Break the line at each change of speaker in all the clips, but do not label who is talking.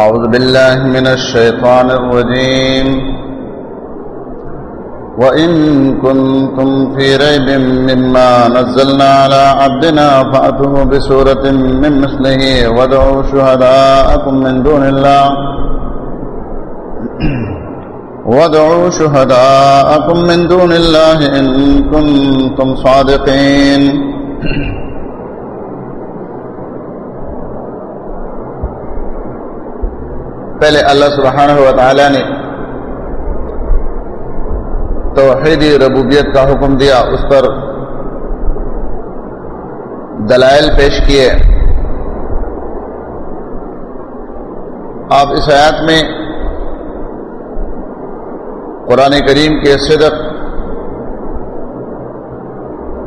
أعوذ بالله من الشيطان الرجيم. وإن كنتم في ريب مما نزلنا على عبدنا فأتوا بسورة من مثله وادعوا شهداءكم من دون الله. وادعوا شهداءكم من دون الله إن كنتم صادقين. پہلے اللہ سبحانہ و تعالی نے توحیدی ربوبیت کا حکم دیا، اس پر دلائل پیش کیے۔ آپ اس آیات میں قرآن کریم کے صدق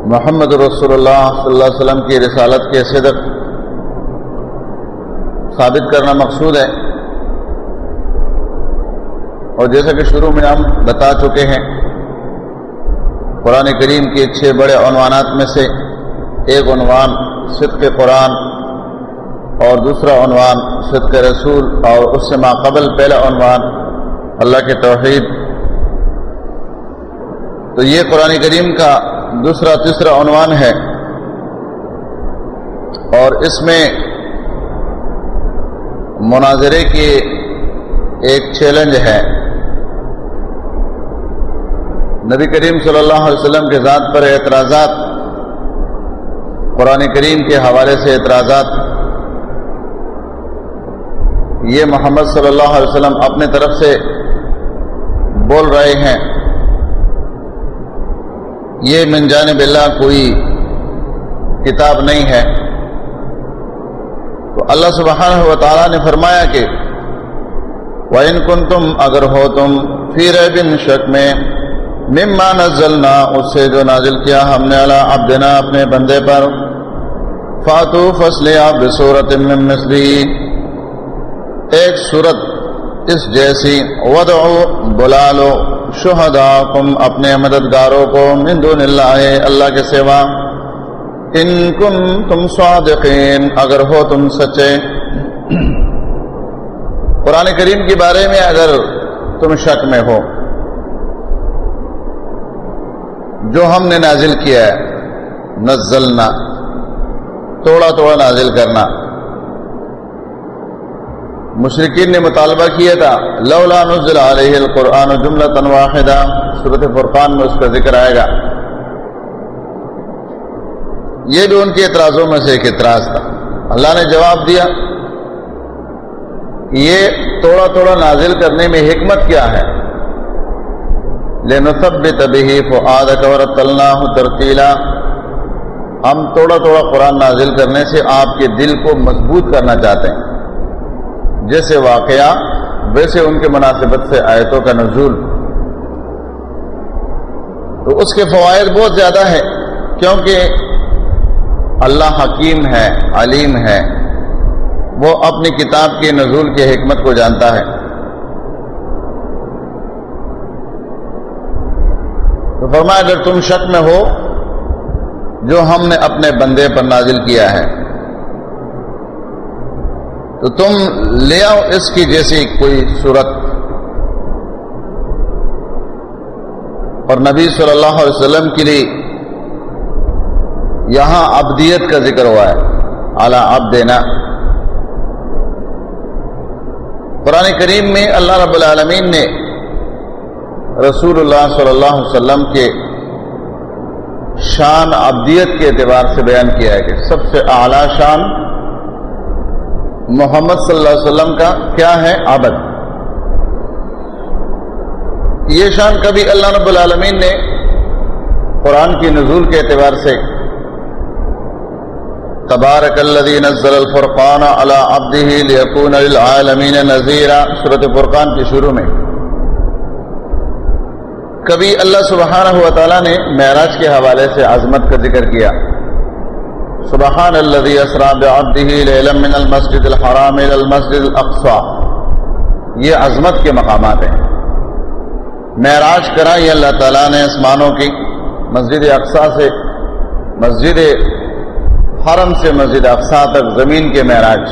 محمد رسول اللہ صلی اللہ علیہ وسلم کی رسالت کے صدق ثابت کرنا مقصود ہے۔ اور جیسا کہ شروع میں ہم بتا چکے ہیں، قرآن کریم کے چھ بڑے عنوانات میں سے ایک عنوان صدق قرآن اور دوسرا عنوان صدق رسول اور اس سے ماقبل پہلا عنوان اللہ کے توحید۔ تو یہ قرآن کریم کا دوسرا تیسرا عنوان ہے۔ اور اس میں مناظرے کی ایک چیلنج ہے۔ نبی کریم صلی اللہ علیہ وسلم کے ذات پر اعتراضات، قرآن کریم کے حوالے سے اعتراضات۔ یہ محمد صلی اللہ علیہ وسلم اپنے طرف سے بول رہے ہیں۔ یہ من جانب اللہ کوئی کتاب نہیں ہے۔ تو اللہ سبحانہ و تعالیٰ نے فرمایا کہ وَإِن كُنْتُمْ اگر ہو تم فی بن شک میں مما نزلنا، اس سے جو نازل کیا ہم نے علی عبدنا اپنے بندے پر۔ فاتو فصلیا بصورت من مثلی۔ ایک صورت اس جیسی۔ ودعو بلا لو شہداکم، اپنے مددگاروں کو من دون اللہ اللہ کے سوا۔ ان کن تم صادقین، اگر ہو تم سچے۔ قرآن کریم کے بارے میں اگر تم شک میں ہو۔ جو ہم نے نازل کیا ہے، نزلنا، توڑا توڑا نازل کرنا۔ مشرقین نے مطالبہ کیا تھا، لولا نزل علیہ القرآن جملہ واحدہ صورت فرقان میں اس کا ذکر آئے گا۔ یہ بھی ان کے اعتراضوں میں سے ایک اعتراض تھا۔ اللہ نے جواب دیا یہ توڑا توڑا نازل کرنے میں حکمت کیا ہے۔ لنثبت به فؤادك ورتلناه ترتیلا ہم توڑا توڑا قرآن نازل کرنے سے آپ کے دل کو مضبوط کرنا چاہتے ہیں۔ جیسے واقعہ، ویسے ان کے مناسبت سے آیتوں کا نزول۔ تو اس کے فوائد بہت زیادہ ہے کیونکہ اللہ حکیم ہے، علیم ہے۔ وہ اپنی کتاب کے نزول کی حکمت کو جانتا ہے۔ تو فرمایا، اگر تم شک میں ہو، جو ہم نے اپنے بندے پر نازل کیا ہے، تو تم لے آؤ اس کی جیسی کوئی صورت۔ اور نبی صلی اللہ علیہ وسلم کے لیے یہاں ابدیت کا ذکر ہوا ہے، اعلی اب دینا قرآن کریم میں اللہ رب العالمین نے رسول اللہ صلی اللہ علیہ وسلم کے شان ابدیت کے اعتبار سے بیان کیا ہے کہ سب سے اعلیٰ شان محمد صلی اللہ علیہ وسلم کا کیا ہے؟ عبد۔ یہ شان کبھی اللہ رب العالمین نے قرآن کی نزول کے اعتبار سے تبارک الذي نزل الفرقان على عبده ليكون للعالمين نذيرا سورۃ فرقان کے شروع میں کبھی اللہ سبحانہ ہوا تعالیٰ نے معراج کے حوالے سے عظمت کا ذکر کیا۔ سبحان الذي اسرا بعبده ليلا من المسجد الحرام الى المسجد الاقصى یہ عظمت کے مقامات ہیں۔ معراج کرا یہ اللہ تعالیٰ نے آسمانوں کی۔ مسجد اقصا سے، مسجد حرم سے مسجد اقصا تک زمین کے معراج۔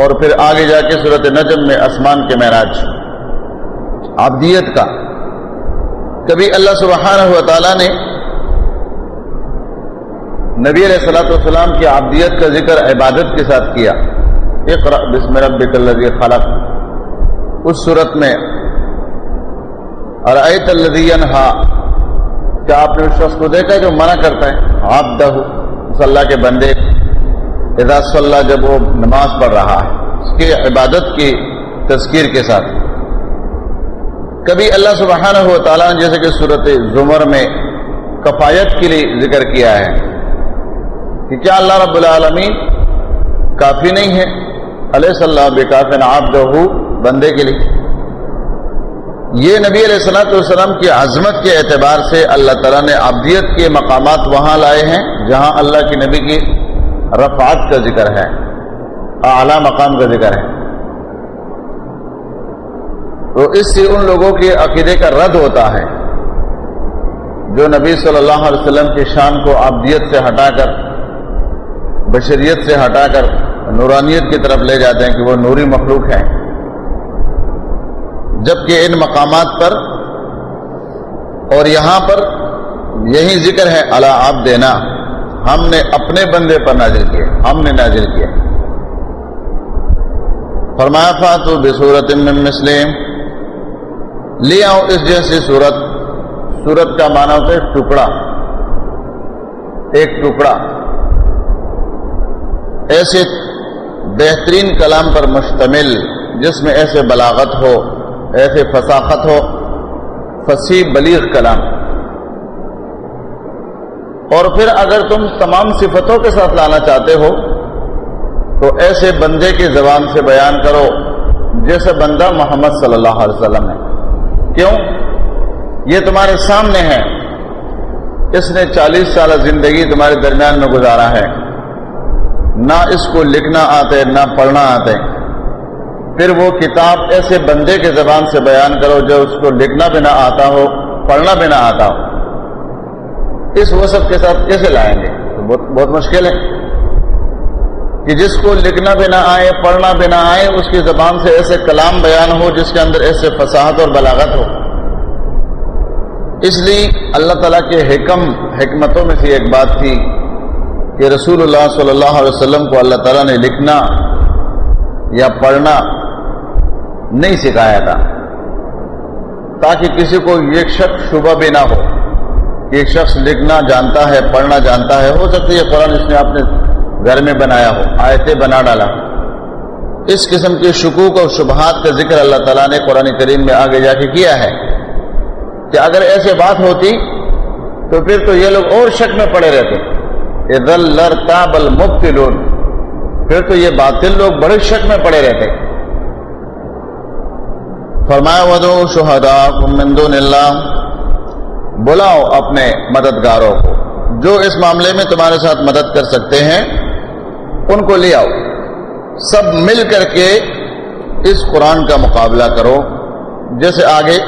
اور پھر آگے جا کے صورت نجم میں اسمان کے معراج۔ آبدیت کا۔ کبھی اللہ سبحانہ و تعالیٰ نے نبی علیہ السلاۃ والسلام کی آبدیت کا ذکر عبادت کے ساتھ کیا۔ اقرا بسم ربک الذی خلق۔ اس صورت میں ارایت الذی ینہا۔ کیا آپ نے اس شخص کو دیکھا جو منع کرتا ہے؟ عبدہ صلی کے بندے۔ اذا صلی جب وہ نماز پڑھ رہا ہے، اس کی عبادت کی تذکیر کے ساتھ۔ کبھی اللہ سبحانہ و تعالیٰ نے جیسے کہ صورت زمر میں کفایت کے لیے ذکر کیا ہے کہ کیا اللہ رب العالمین کافی نہیں ہے علیہ صلی اللہ آپ بندے کے لیے۔ یہ نبی علیہ السلاۃ والسلام کی عظمت کے اعتبار سے اللہ تعالیٰ نے ابدیت کے مقامات وہاں لائے ہیں جہاں اللہ کی نبی کی رفعات کا ذکر ہے، اعلیٰ مقام کا ذکر ہے۔ تو اس سے ان لوگوں کے عقیدے کا رد ہوتا ہے جو نبی صلی اللہ علیہ وسلم کی شان کو آبدیت سے ہٹا کر، بشریت سے ہٹا کر نورانیت کی طرف لے جاتے ہیں کہ وہ نوری مخلوق ہیں۔ جبکہ ان مقامات پر اور یہاں پر یہی ذکر ہے اللہ آپ دینا ہم نے اپنے بندے پر نازل کیا ہم نے نازل کیا فرمایا، فاتو بصورت من مسلم۔ لے آؤ اس جیسی صورت۔ صورت کا مانا ہوتا ہے ٹکڑا۔ ایک ٹکڑا۔ ایسے بہترین کلام پر مشتمل، جس میں ایسے بلاغت ہو، ایسے فساخت ہو، فصیح بلیغ کلام۔ اور پھر اگر تم تمام صفتوں کے ساتھ لانا چاہتے ہو، تو ایسے بندے کی زبان سے بیان کرو، جیسے بندہ محمد صلی اللہ علیہ وسلم ہے۔ کیوں؟ یہ تمہارے سامنے ہے۔ اس نے چالیس سالہ زندگی تمہارے درمیان میں گزارا ہے۔ نہ اس کو لکھنا آتے، نہ پڑھنا آتے۔ پھر وہ کتاب ایسے بندے کے زبان سے بیان کرو جو اس کو لکھنا بھی نہ آتا ہو، پڑھنا بھی نہ آتا ہو۔ اس وصف کے ساتھ کیسے لائیں گے؟ تو بہت بہت مشکل ہے۔ کہ جس کو لکھنا بھی نہ آئے، پڑھنا بھی نہ آئے، اس کی زبان سے ایسے کلام بیان ہو جس کے اندر ایسے فصاحت اور بلاغت ہو۔ اس لیے اللہ تعالیٰ کے حکم، حکمتوں میں سے ایک بات تھی کہ رسول اللہ صلی اللہ علیہ وسلم کو اللہ تعالیٰ نے لکھنا یا پڑھنا نہیں سکھایا تھا، تاکہ کسی کو یہ شخص شبہ بھی نہ ہو ایک شخص لکھنا جانتا ہے، پڑھنا جانتا ہے۔ ہو سکتا ہے یہ قرآن اس نے اپنے گھر میں بنایا ہو، آیتیں بنا ڈالا۔ اس قسم کے شکوک اور شبہات کا ذکر اللہ تعالیٰ نے قرآن کریم میں آگے جا کے کیا ہے کہ اگر ایسے بات ہوتی تو پھر تو یہ لوگ اور شک میں پڑے رہتے۔ بل مفت پھر تو یہ باطل لوگ بڑے شک میں پڑے رہتے۔ فرمایا ودو شہدا دون اللہ بلاؤ اپنے مددگاروں کو۔ جو اس معاملے میں تمہارے ساتھ مدد کر سکتے ہیں ان کو لے آؤ۔ سب مل کر کے اس قرآن کا مقابلہ کرو۔ جیسے آگے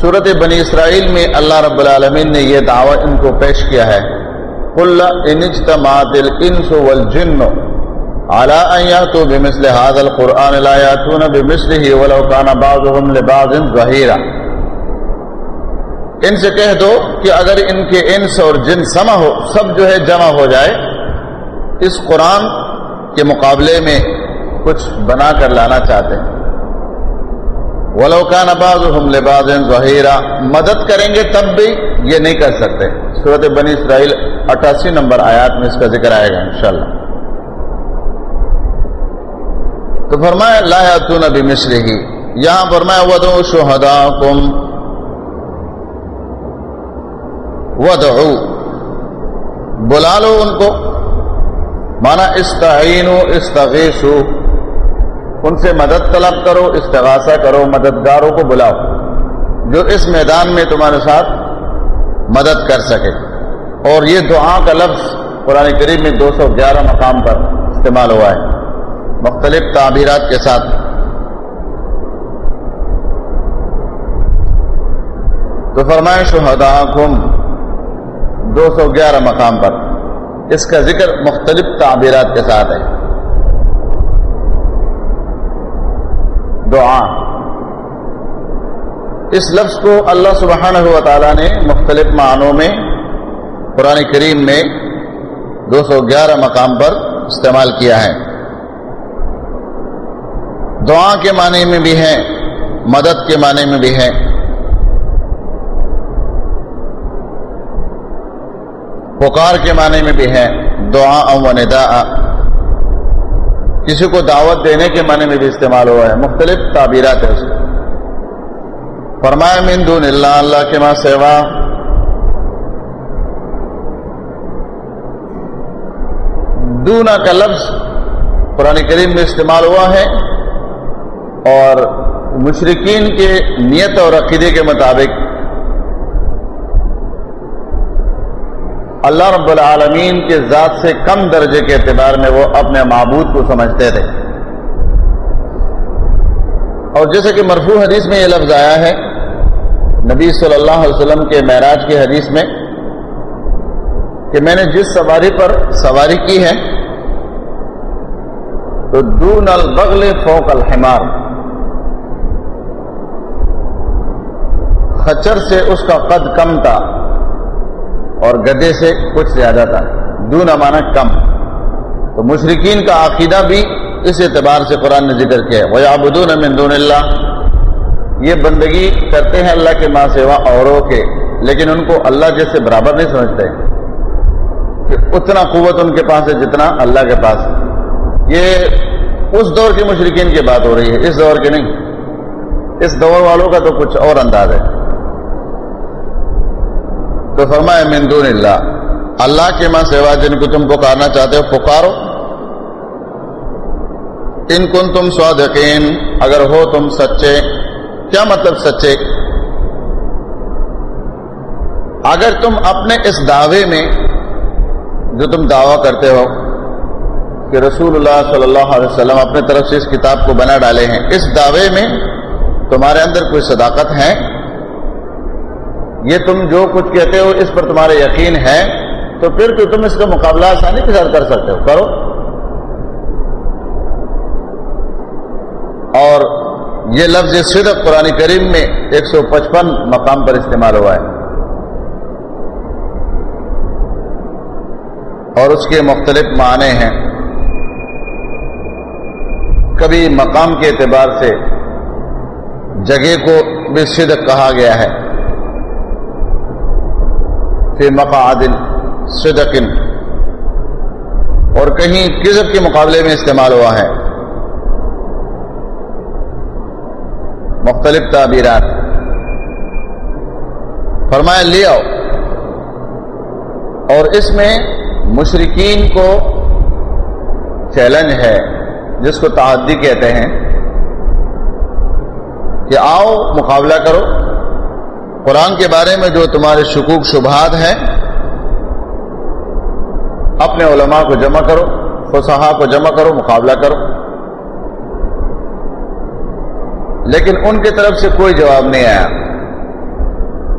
صورت بنی اسرائیل میں اللہ رب العالمین نے یہ دعوی ان کو پیش کیا ہے۔ ان سے کہہ دو کہ اگر ان کے انس اور جن سما ہو، سب جو ہے جمع ہو جائے۔ اس قرآن کے مقابلے میں کچھ بنا کر لانا چاہتے ہیں۔ ولوکان آباد ہم لباز ظہیرہ مدد کریں گے تب بھی یہ نہیں کر سکتے۔ صورت بنی اسرائیل اٹھاسی نمبر آیات میں اس کا ذکر آئے گا انشاءاللہ۔ تو فرمایا، لا تو نبی ہی یہاں فرمایا ودو شہدا کم ودعو بلا لو ان کو۔ مانا استعین استغیثو۔ ان سے مدد طلب کرو، استغاثہ کرو، مددگاروں کو بلاؤ۔ جو اس میدان میں تمہارے ساتھ مدد کر سکے۔ اور یہ دعا کا لفظ قرآن کریم میں دو سو گیارہ مقام پر استعمال ہوا ہے۔ مختلف تعبیرات کے ساتھ۔ تو فرمائش شہدا دو سو گیارہ مقام پر۔ اس کا ذکر مختلف تعبیرات کے ساتھ ہے۔ دعا۔ اس لفظ کو اللہ سبحانہ و تعالیٰ نے مختلف معنوں میں قرآن کریم میں دو سو گیارہ مقام پر استعمال کیا ہے۔ دعا کے معنی میں بھی ہے، مدد کے معنی میں بھی ہے۔ پکار کے معنی میں بھی ہے دعا و ندا کسی کو دعوت دینے کے معنی میں بھی استعمال ہوا ہے. مختلف تعبیرات ہے اس کو فرمایا، من دون اللہ اللہ کے ماں سیوا دونا کا لفظ قرآن کریم میں استعمال ہوا ہے اور مشرقین کے نیت اور عقیدے کے مطابق اللہ رب العالمین کے ذات سے کم درجے کے اعتبار میں وہ اپنے معبود کو سمجھتے تھے۔ اور جیسے کہ مرفوع حدیث میں یہ لفظ آیا ہے، نبی صلی اللہ علیہ وسلم کے معراج کی حدیث میں، کہ میں نے جس سواری پر سواری کی ہے، تو دون البغل فوق الحمار۔ خچر سے اس کا قد کم تھا۔ اور گدے سے کچھ زیادہ تھا۔ دون مانا کم۔ تو مشرقین کا عقیدہ بھی اس اعتبار سے قرآن نے ذکر کیا وہ آبدون من دون اللہ یہ بندگی کرتے ہیں اللہ کے ماں سوا اوروں کے، لیکن ان کو اللہ جیسے برابر نہیں سمجھتے۔ کہ اتنا قوت ان کے پاس ہے جتنا اللہ کے پاس۔ یہ اس دور کے مشرقین کی بات ہو رہی ہے، اس دور کے نہیں۔ اس دور والوں کا تو کچھ اور انداز ہے۔ تو فرمایا، من دون اللہ. اللہ کے ماں سوا جن کو تم پکارنا چاہتے ہو، پکارو۔ ان کن تم سوادقین اگر ہو تم سچے۔ کیا مطلب سچے؟ اگر تم اپنے اس دعوے میں جو تم دعویٰ کرتے ہو کہ رسول اللہ صلی اللہ علیہ وسلم اپنے طرف سے اس کتاب کو بنا ڈالے ہیں، اس دعوے میں تمہارے اندر کوئی صداقت ہے؟ یہ تم جو کچھ کہتے ہو اس پر تمہارا یقین ہے، تو پھر تو تم اس کا مقابلہ آسانی کے ساتھ کر سکتے ہو۔ کرو۔ اور یہ لفظ صدق قرآن کریم میں ایک سو پچپن مقام پر استعمال ہوا ہے۔ اور اس کے مختلف معنی ہیں۔ کبھی مقام کے اعتبار سے جگہ کو بھی صدق کہا گیا ہے۔ فی مقعدن صدقن اور کہیں کذب کے مقابلے میں استعمال ہوا ہے۔ مختلف تعبیرات۔ فرمایا، لے آؤ۔ اور اس میں مشرقین کو چیلنج ہے، جس کو تعدی کہتے ہیں کہ آؤ مقابلہ کرو۔ قرآن کے بارے میں جو تمہارے شکوک شبہات ہیں، اپنے علماء کو جمع کرو فصحا کو جمع کرو، مقابلہ کرو۔ لیکن ان کی طرف سے کوئی جواب نہیں آیا۔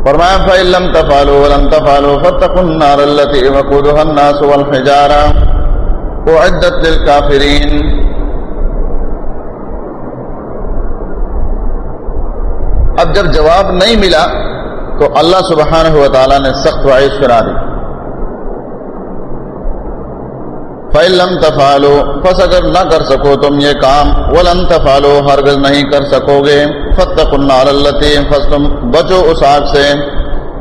فرمایا فَإِلَّمْ تَفَعَلُوا وَلَمْ تَفَعَلُوا فَاتَّقُوا النَّارَ الَّتِي وَقُودُهَا النَّاسُ وَالْحِجَارَةُ أُعِدَّتْ لِلْكَافِرِينَ۔ اب جب جواب نہیں ملا تو اللہ سبحانہ و تعالیٰ نے سخت وعیش کرا دی۔ فَإِلَّمْ تَفَعَلُوا، پس اگر نہ کر سکو تم یہ کام، وَلَن تَفَعَلُوا، ہرگز نہیں کر سکو گے فَاتَّقُوا النَّارَ الَّتِي، پس تم بچو اس آگ سے۔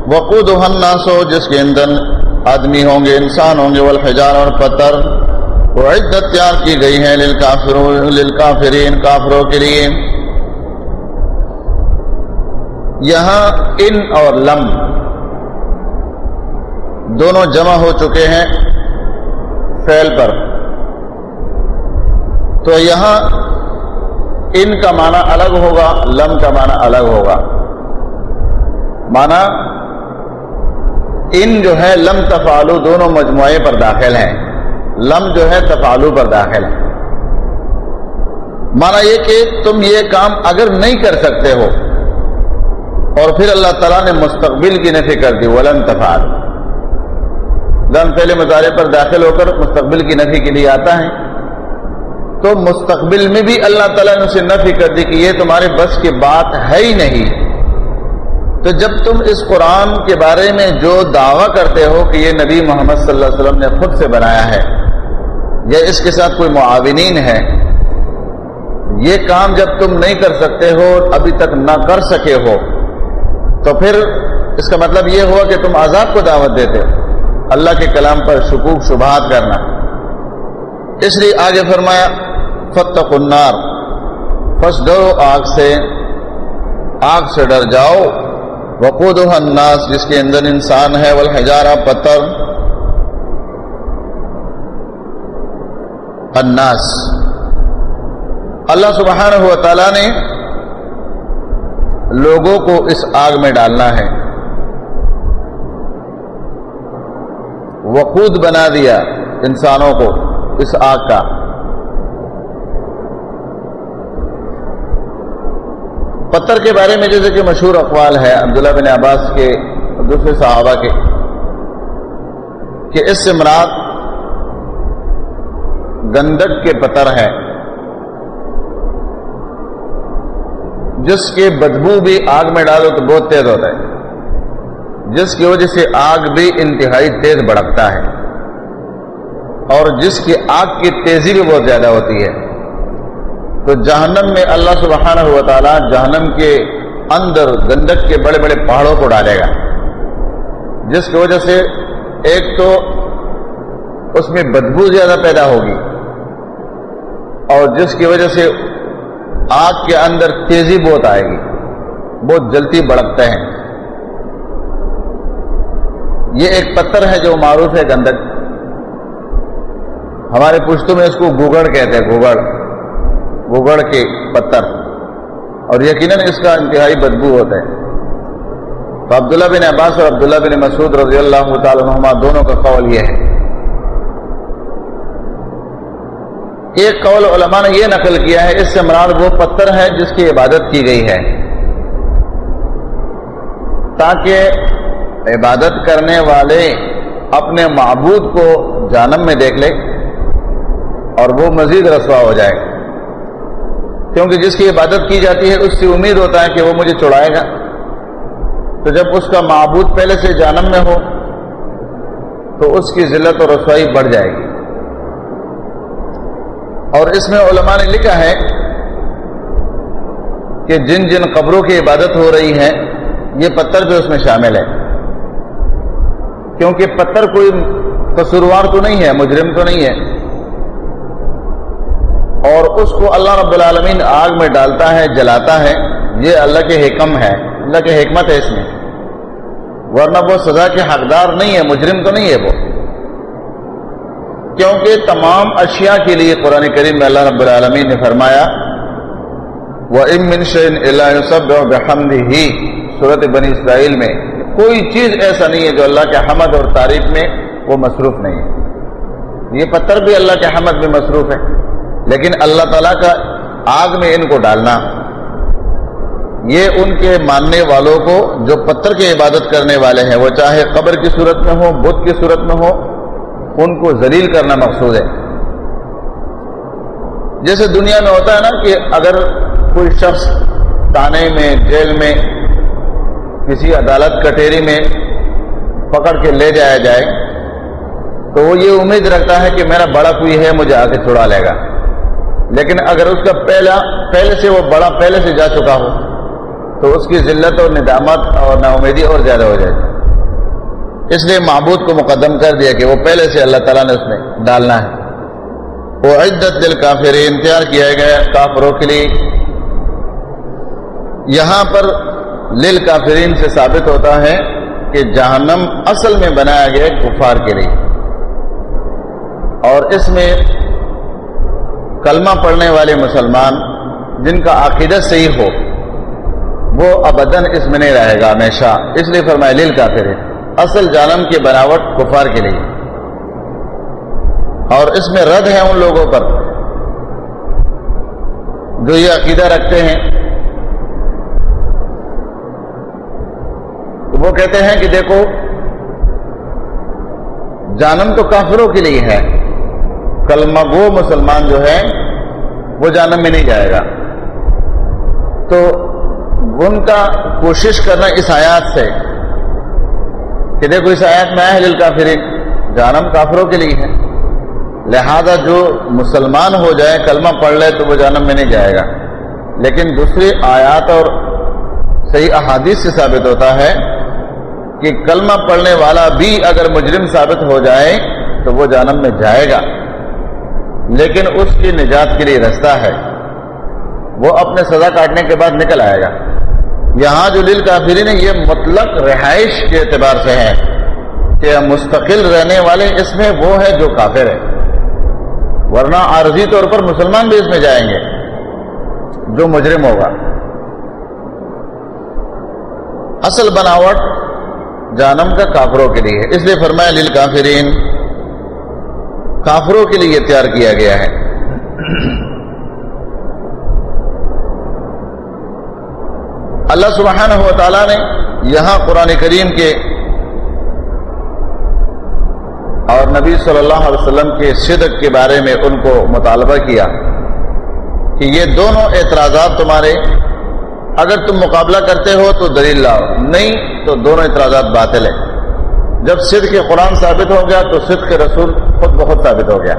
وَقُودُهَا النَّاسُ، جس کے اندر آدمی ہوں گے، انسان ہوں گے، والحجار اور پتھر۔ وعدت تیار کی گئی ہے للکافرین کافروں کے لیے۔ یہاں ان اور لم دونوں جمع ہو چکے ہیں فیل پر۔ تو یہاں ان کا معنی الگ ہوگا، لم کا معنی الگ ہوگا۔ معنی ان جو ہے لم تفالو دونوں مجموعے پر داخل ہیں۔ لم جو ہے تفالو پر داخل ہے مانا یہ کہ تم یہ کام اگر نہیں کر سکتے ہو اور پھر اللہ تعالیٰ نے مستقبل کی نفی کر دی، ولن تفال لم پہلے مظاہرے پر داخل ہو کر مستقبل کی نفی کے لیے آتا ہے۔ تو مستقبل میں بھی اللہ تعالیٰ نے اسے نفی کر دی کہ یہ تمہارے بس کی بات ہے ہی نہیں۔ تو جب تم اس قرآن کے بارے میں جو دعویٰ کرتے ہو کہ یہ نبی محمد صلی اللہ علیہ وسلم نے خود سے بنایا ہے، یا اس کے ساتھ کوئی معاونین ہے، یہ کام جب تم نہیں کر سکتے ہو ابھی تک نہ کر سکے ہو تو پھر اس کا مطلب یہ ہوا کہ تم عذاب کو دعوت دیتے ہو۔ اللہ کے کلام پر شکوک، شبہات کرنا۔ اس لیے آگے فرمایا فتق النار۔ پس ڈرو آگ سے۔ آگ سے ڈر جاؤ۔ وقود الناس، جس کے اندر انسان ہے والحجارہ پتھر۔ الناس۔ اللہ سبحانہ ہوا تعالیٰ نے لوگوں کو اس آگ میں ڈالنا ہے۔ وقود بنا دیا انسانوں کو اس آگ کا۔ پتھر کے بارے میں جیسے کہ مشہور اقوال ہے عبداللہ بن عباس کے دوسرے صحابہ کے، کہ اس سے مراد گندک کے پتھر ہے جس کے بدبو بھی آگ میں ڈالو تو بہت تیز ہوتا ہے۔ جس کی وجہ سے آگ بھی انتہائی تیز بڑکتا ہے۔ اور جس کی آگ کی تیزی بھی بہت زیادہ ہوتی ہے۔ تو جہنم میں اللہ سبحانہ ہوا تعالیٰ جہنم کے اندر گندک کے بڑے بڑے پہاڑوں کو ڈالے گا۔ جس کی وجہ سے ایک تو اس میں بدبو زیادہ پیدا ہوگی۔ اور جس کی وجہ سے آگ کے اندر تیزی بہت آئے گی۔ بہت جلدی بڑکتے ہیں۔ یہ ایک پتھر ہے جو معروف ہے گندک۔ ہمارے پشتوں میں اس کو گوگڑ کہتے ہیں، گوگڑ۔ گوگڑ کے پتھر۔ اور یقیناً اس کا انتہائی بدبو ہوتا ہے۔ تو عبداللہ بن عباس اور عبداللہ بن مسعود رضی اللہ تعالیٰ عنہما دونوں کا قول یہ ہے۔ ایک قول علماء نے یہ نقل کیا ہے، اس سے مراد وہ پتھر ہے جس کی عبادت کی گئی ہے۔ تاکہ عبادت کرنے والے اپنے معبود کو جانم میں دیکھ لے اور وہ مزید رسوا ہو جائے۔ کیونکہ جس کی عبادت کی جاتی ہے، اس سے امید ہوتا ہے کہ وہ مجھے چھڑائے گا۔ تو جب اس کا معبود پہلے سے جانم میں ہو، تو اس کی ذلت اور رسوائی بڑھ جائے گی۔ اور اس میں علماء نے لکھا ہے کہ جن جن قبروں کی عبادت ہو رہی ہے، یہ پتھر بھی اس میں شامل ہے۔ کیونکہ پتھر کوئی قصوروار تو نہیں ہے، مجرم تو نہیں ہے۔ اور اس کو اللہ رب العالمین آگ میں ڈالتا ہے، جلاتا ہے۔ یہ اللہ کے حکم ہے، اللہ کے حکمت ہے اس میں۔ ورنہ وہ سزا کے حقدار نہیں ہے، مجرم تو نہیں ہے وہ۔ کیونکہ تمام اشیاء کے لیے قرآن کریم میں اللہ رب العالمین نے فرمایا وہ امن شین سب بحمد ہی صورت بنی اسرائیل میں کوئی چیز ایسا نہیں ہے جو اللہ کے حمد اور تعریف میں وہ مصروف نہیں ہے۔ یہ پتھر بھی اللہ کے حمد میں مصروف ہے، لیکن اللہ تعالیٰ کا آگ میں ان کو ڈالنا، یہ ان کے ماننے والوں کو جو پتھر کی عبادت کرنے والے ہیں، وہ چاہے قبر کی صورت میں ہو بدھ کی صورت میں ہو ان کو ذلیل کرنا مقصود ہے۔ جیسے دنیا میں ہوتا ہے نا کہ اگر کوئی شخص تانے میں، جیل میں، کسی عدالت کٹہری میں پکڑ کے لے جایا جائے، تو وہ یہ امید رکھتا ہے کہ میرا بڑا کوئی ہے، مجھے آ کے چھڑا لے گا۔ لیکن اگر اس کا پہلا، پہلے سے وہ بڑا پہلے سے جا چکا ہو، تو اس کی ذلت اور ندامت اور نا امیدی اور زیادہ ہو جائے۔ گی اس لیے معبود کو مقدم کر دیا کہ وہ پہلے سے اللہ تعالیٰ نے اس میں ڈالنا ہے۔ وہ عدت دل کافر انتظار کیا گیا کافروں کے لیے۔ یہاں پر لل کافرین سے ثابت ہوتا ہے کہ جہنم اصل میں بنایا گیا کفار کے لیے۔ اور اس میں کلمہ پڑھنے والے مسلمان جن کا عقیدت صحیح ہو، وہ ابدن اس میں نہیں رہے گا ہمیشہ۔ اس لیے فرمائے لل کافر اصل جانم کی بناوٹ کفار کے لیے۔ اور اس میں رد ہے ان لوگوں پر۔ جو یہ عقیدہ رکھتے ہیں، وہ کہتے ہیں کہ دیکھو، جانم تو کافروں کے لیے ہے۔ کلمہ گو مسلمان جو ہے، وہ جانب میں نہیں جائے گا۔ تو ان کا کوشش کرنا اس آیات سے کہ دیکھو اس آیات میں آئے کافرین جانم کافروں کے لیے ہے۔ لہذا جو مسلمان ہو جائے، کلمہ پڑھ لے تو وہ جانم میں نہیں جائے گا۔ لیکن دوسری آیات اور صحیح احادیث سے ثابت ہوتا ہے کہ کلمہ پڑھنے والا بھی اگر مجرم ثابت ہو جائے تو وہ جانم میں جائے گا۔ لیکن اس کی نجات کے لیے رستہ ہے۔ وہ اپنے سزا کاٹنے کے بعد نکل آئے گا۔ یہاں جو دل کافرین ہے یہ مطلق رہائش کے اعتبار سے ہے کہ مستقل رہنے والے اس میں وہ ہے جو کافر ہے ورنہ عارضی طور پر مسلمان بھی اس میں جائیں گے، جو مجرم ہوگا۔ اصل بناوٹ جانم کا کافروں کے لیے اس لیے فرمایا لیل کافرین کافروں کے لیے تیار کیا گیا ہے۔ اللہ سبحانہ و تعالیٰ نے یہاں قرآن کریم کے اور نبی صلی اللہ علیہ وسلم کے صدق کے بارے میں ان کو مطالبہ کیا کہ یہ دونوں اعتراضات تمہارے اگر تم مقابلہ کرتے ہو تو دلیل لاؤ، نہیں تو دونوں اعتراضات باطل ہیں۔ جب صدق کے قرآن ثابت ہو گیا تو صدق کے رسول خود بخود ثابت ہو گیا۔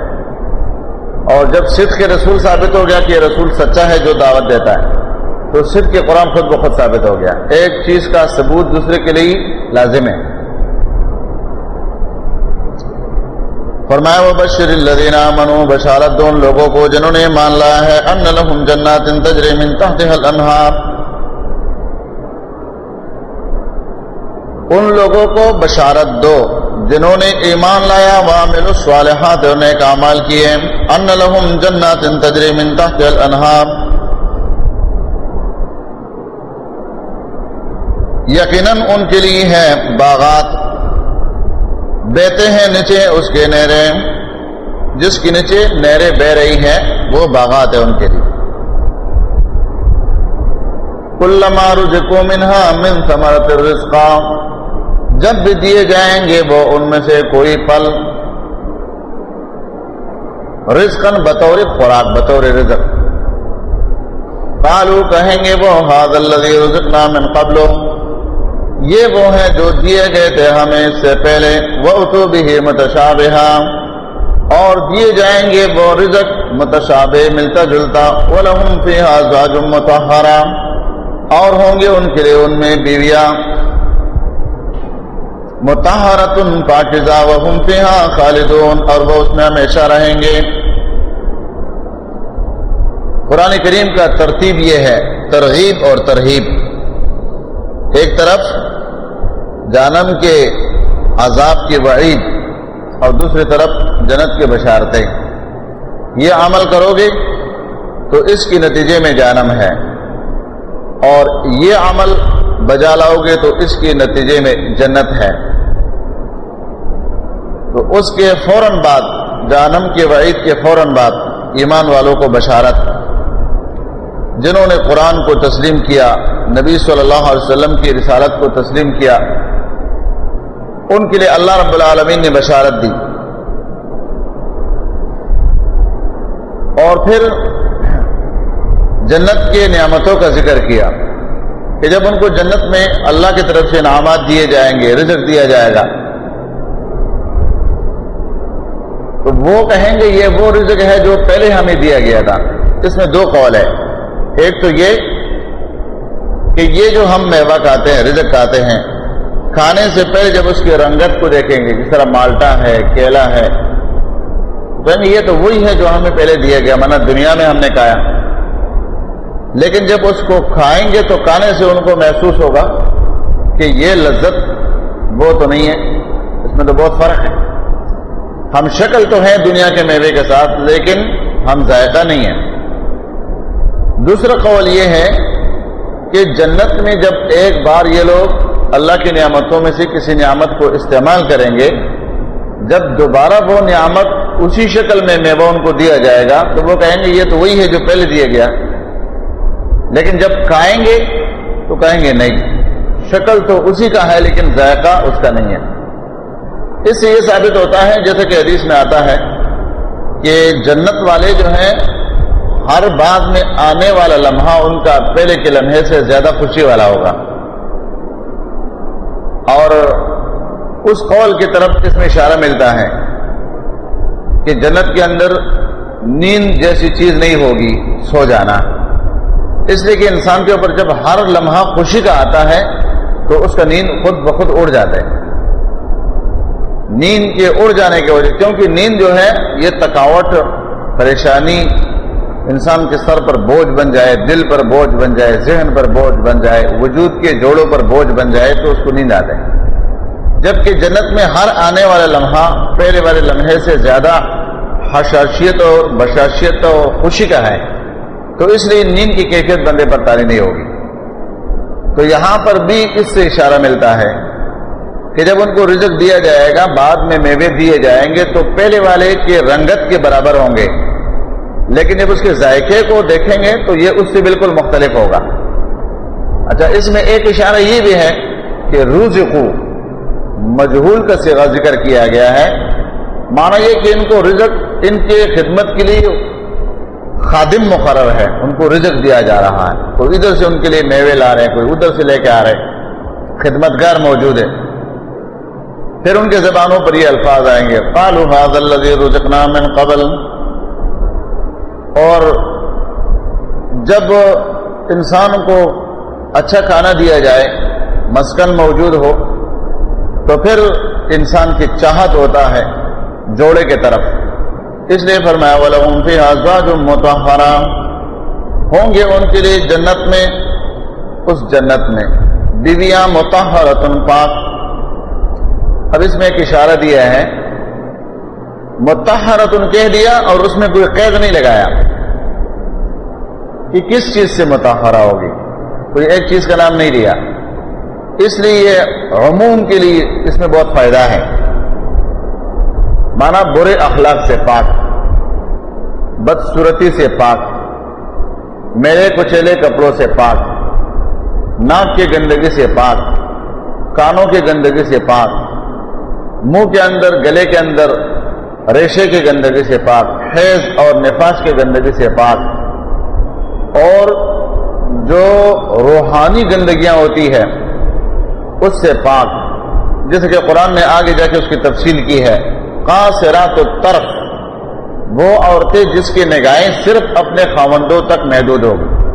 اور جب صدق کے رسول ثابت ہو گیا کہ یہ رسول سچا ہے جو دعوت دیتا ہے۔ تو صرف کے قرآن خود بخود ثابت ہو گیا۔ ایک چیز کا ثبوت دوسرے کے لیے لازم ہے۔ فرمایا و بشر الذین آمنوا، بشارت دون لوگوں کو جنہوں نے مان لایا ہے۔ ان لهم جنات تجری من تحتها الانہار ان لوگوں کو بشارت دو۔ جنہوں نے ایمان لایا، وعملوا الصالحات اور نیک اعمال کیے۔ ان لهم جنات تجری من تحتها الانہار یقیناً ان کے لیے ہے باغات۔ بیتے ہیں نیچے اس کے نہرے جس کے نیچے نہریں بہ رہی ہیں، وہ باغات ہے ان کے لیے۔ کل رزقو منہا من ثمرت الرزقا۔ جب بھی دیے جائیں گے وہ ان میں سے کوئی پل رزقن بطور خوراک، بطور رزق۔ قالو کہیں گے وہ حاض رزقنا من قبلو یہ وہ ہیں جو دیے گئے تھے ہمیں اس سے پہلے۔ وہ تو بھی متشابہ اور دیے جائیں گے وہ رزق، متشابہ، ملتا جلتا۔ وَلَهُمْ فِيهَا زَاجٌ مُتَحَّرًا اور ہوں گے ان کے لیے ان میں بیویاں۔ متحرت پاکزہ وہم فِيهَا خالدون۔ اور وہ اس میں ہمیشہ رہیں گے۔ قرآن کریم کا ترتیب یہ ہے، ترغیب اور ترہیب۔ ایک طرف جانم کے عذاب کی وعید اور دوسری طرف جنت کے بشارتیں۔ یہ عمل کرو گے تو اس کی نتیجے میں جانم ہے۔ اور یہ عمل بجا لاؤ گے تو اس کے نتیجے میں جنت ہے۔ تو اس کے فوراً بعد، جانم کے وعید کے فوراً بعد ایمان والوں کو بشارت۔ جنہوں نے قرآن کو تسلیم کیا، نبی صلی اللہ علیہ وسلم کی رسالت کو تسلیم کیا ان کے لیے اللہ رب العالمین نے بشارت دی۔ اور پھر جنت کے نعمتوں کا ذکر کیا کہ جب ان کو جنت میں اللہ کی طرف سے انعامات دیے جائیں گے، رزق دیا جائے گا۔ تو وہ کہیں گے یہ وہ رزق ہے جو پہلے ہمیں دیا گیا تھا۔ اس میں دو قول ہے ایک تو یہ کہ یہ جو ہم میوہ کھاتے ہیں، رزق کھاتے ہیں کھانے سے پہلے جب اس کی رنگت کو دیکھیں گے، جس طرح مالٹا ہے، کیلا ہے یعنی یہ تو وہی ہے جو ہمیں پہلے دیا گیا منا دنیا میں ہم نے کھایا۔ لیکن جب اس کو کھائیں گے تو کھانے سے ان کو محسوس ہوگا کہ یہ لذت وہ تو نہیں ہے، اس میں تو بہت فرق ہے۔ ہم شکل تو ہیں دنیا کے میوے کے ساتھ، لیکن ہم ذائقہ نہیں ہیں۔ دوسرا قول یہ ہے کہ جنت میں جب ایک بار یہ لوگ اللہ کی نعمتوں میں سے کسی نعمت کو استعمال کریں گے، جب دوبارہ وہ نعمت اسی شکل میں میوہ ان کو دیا جائے گا، تو وہ کہیں گے یہ تو وہی ہے جو پہلے دیا گیا۔ لیکن جب کھائیں گے، تو کہیں گے نہیں۔ شکل تو اسی کا ہے، لیکن ذائقہ اس کا نہیں ہے۔ اس سے یہ ثابت ہوتا ہے، جیسے کہ حدیث میں آتا ہے کہ جنت والے جو ہیں، ہر بعد میں آنے والا لمحہ ان کا پہلے کے لمحے سے زیادہ خوشی والا ہوگا۔ اور اس قول کی طرف اس میں اشارہ ملتا ہے کہ جنت کے اندر نیند جیسی چیز نہیں ہوگی، سو جانا۔ اس لیے کہ انسان کے اوپر جب ہر لمحہ خوشی کا آتا ہے، تو اس کا نیند خود بخود اڑ جاتا ہے۔ نیند کے اڑ جانے کی وجہ، کیونکہ نیند جو ہے، یہ تھکاوٹ، پریشانی انسان کے سر پر بوجھ بن جائے، دل پر بوجھ بن جائے، ذہن پر بوجھ بن جائے، وجود کے جوڑوں پر بوجھ بن جائے تو اس کو نیند آتا ہے جبکہ جنت میں ہر آنے والا لمحہ، پہلے والے لمحے سے زیادہ حشاشیت اور بشاشیت اور خوشی کا ہے۔ تو اس لیے نیند کی کیفیت بندے پر تاری نہیں ہوگی۔ تو یہاں پر بھی اس سے اشارہ ملتا ہے کہ جب ان کو رزق دیا جائے گا، بعد میں میوے دیے جائیں گے تو پہلے والے کے رنگت کے برابر ہوں گے۔ لیکن جب اس کے ذائقے کو دیکھیں گے تو یہ اس سے بالکل مختلف ہوگا۔ اچھا اس میں ایک اشارہ یہ بھی ہے کہ روز مجہول کا سیوا ذکر کیا گیا ہے۔ مانا یہ کہ ان کو رزق، ان کے خدمت کے لیے خادم مقرر ہے، ان کو رزق دیا جا رہا ہے۔ کوئی ادھر سے ان کے لیے میوے لا رہے ہیں کوئی ادھر سے لے کے آ رہے۔ ہیں خدمت گار موجود ہے پھر ان کے زبانوں پر یہ الفاظ آئیں گے۔ قالوا هذا الذي رزقنا من قبل اور جب انسان کو اچھا کھانا دیا جائے، مسکن موجود ہو، تو پھر انسان کی چاہت ہوتا ہے جوڑے کے طرف۔ اس لیے فرمایا والا فی آزاد متحرہ ہوں گے ان کے لیے جنت میں، اس جنت میں۔ بیویاں متحرت پاک۔ اب اس میں ایک اشارہ دیا ہے متحرت کہہ دیا اور اس میں کوئی قید نہیں لگایا کہ کس چیز سے متحرہ ہوگی؟ کوئی ایک چیز کا نام نہیں دیا۔ اس لیے یہ عموم کے لیے اس میں بہت فائدہ ہے۔ مانا برے اخلاق سے پاک بدسورتی سے پاک، میرے کچیلے کپڑوں سے پاک، ناک کی گندگی سے پاک، کانوں کی گندگی سے پاک، منہ کے اندر، گلے کے اندر ریشے کی گندگی سے پاک حیض اور نفاس کی گندگی سے پاک۔ اور جو روحانی گندگیاں ہوتی ہے اس سے پاک۔ جیسے کہ قرآن نے آگے جا کے اس کی تفصیل کی ہے، قاصرات الطرف، وہ عورتیں جس کی نگاہیں صرف اپنے خاوندوں تک محدود ہوگی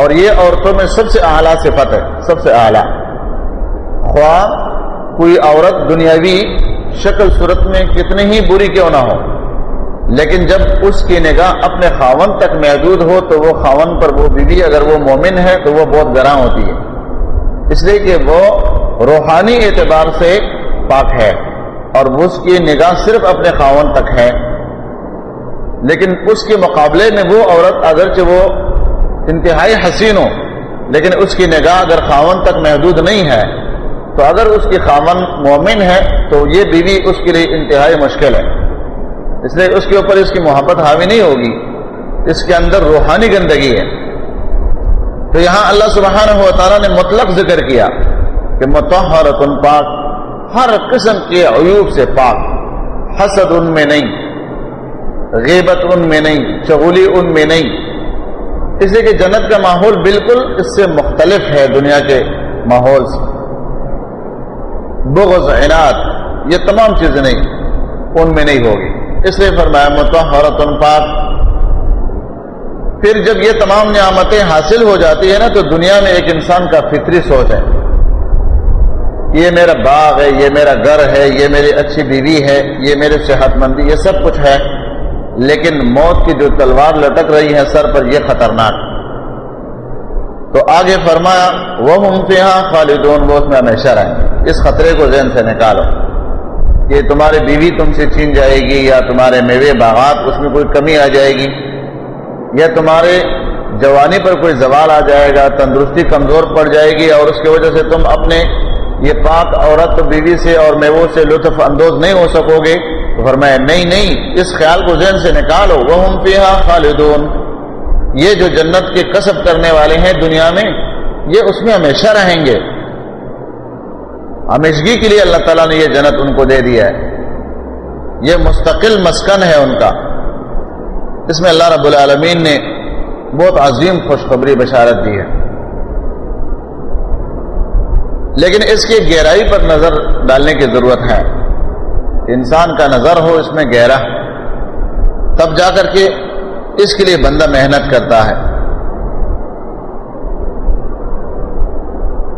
اور یہ عورتوں میں سب سے اعلیٰ صفت ہے، سب سے اعلیٰ۔ خواہ کوئی عورت دنیاوی شکل صورت میں کتنی ہی بری کیوں نہ ہو۔ لیکن جب اس کی نگاہ اپنے خاون تک محدود ہو تو وہ خاون پر وہ بیوی، اگر وہ مومن ہے تو وہ بہت گراں ہوتی ہے۔ اس لیے کہ وہ روحانی اعتبار سے پاک ہے اور اس کی نگاہ صرف اپنے خاون تک ہے۔ لیکن اس کے مقابلے میں وہ عورت اگرچہ وہ انتہائی حسین ہو، لیکن اس کی نگاہ اگر خاون تک محدود نہیں ہے تو اگر اس کی خاون مومن ہے تو یہ بیوی اس کے لیے انتہائی مشکل ہے۔ اس لیے اس کے اوپر اس کی محبت حاوی نہیں ہوگی۔ اس کے اندر روحانی گندگی ہے۔ تو یہاں اللہ سبحانہ و تعالیٰ نے مطلق ذکر کیا کہ متحرت پاک، ہر قسم کے عیوب سے پاک۔ حسد ان میں نہیں، غیبت ان میں نہیں چغولی ان میں نہیں۔ اس لیے کہ جنت کا ماحول بالکل اس سے مختلف ہے، دنیا کے ماحول سے۔ بغض، عناد، یہ تمام چیزیں نہیں، ان میں نہیں ہوگی۔ اس لیے فرمایا متحرت پاک۔ پھر جب یہ تمام نعمتیں حاصل ہو جاتی ہیں نا، تو دنیا میں ایک انسان کا فطری سوچ ہے۔ یہ میرا باغ ہے، یہ میرا گھر ہے، یہ میری اچھی بیوی ہے، یہ میرے صحت مندی، یہ سب کچھ ہے۔ لیکن موت کی جو تلوار لٹک رہی ہے، سر پر یہ خطرناک۔ تو آگے فرمایا وہ خالدون۔ وہ اس میں ہمیشہ رہیں۔ اس خطرے کو ذہن سے نکالو کہ تمہاری بیوی تم سے چھین جائے گی یا تمہارے میوے باغات اس میں کوئی کمی آ جائے گی یا تمہارے جوانی پر کوئی زوال آ جائے گا، تندرستی کمزور پڑ جائے گی اور اس کی وجہ سے تم اپنے یہ پاک عورت بیوی سے اور میووں سے لطف اندوز نہیں ہو سکو گے۔ تو فرمایا، نہیں نہیں، اس خیال کو ذہن سے نکالو۔ وہ ہم پیہا خالدون۔ یہ جو جنت کے کسب کرنے والے ہیں دنیا میں، یہ اس میں ہمیشہ رہیں گے۔ ہمیشگی کے لیے اللہ تعالیٰ نے یہ جنت ان کو دے دیا ہے۔ یہ مستقل مسکن ہے ان کا۔ اس میں اللہ رب العالمین نے بہت عظیم خوشخبری بشارت دی ہے۔ لیکن اس کی گہرائی پر نظر ڈالنے کی ضرورت ہے۔ انسان کا نظر ہو اس میں گہرا۔ تب جا کر کے اس کے لیے بندہ محنت کرتا ہے۔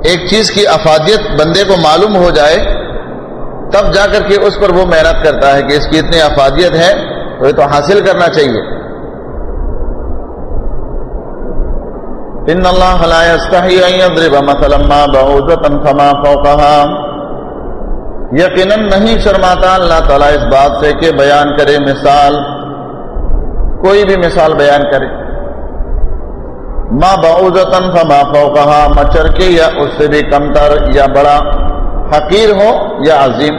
ایک چیز کی افادیت بندے کو معلوم ہو جائے، تب جا کر کے اس پر وہ محنت کرتا ہے کہ اس کی اتنی افادیت ہے وہ تو حاصل کرنا چاہیے۔ ان اللہ لا يستحي ان يضرب مثلا ما بعوضه فما فوقها یقینا نہیں شرماتا اللہ تعالیٰ اس بات سے کہ بیان کرے مثال کوئی بھی مثال بیان کرے۔ ما بعوضه فما فوقها مچر کے یا اس سے بھی کمتر یا بڑا، حقیر ہو یا عظیم۔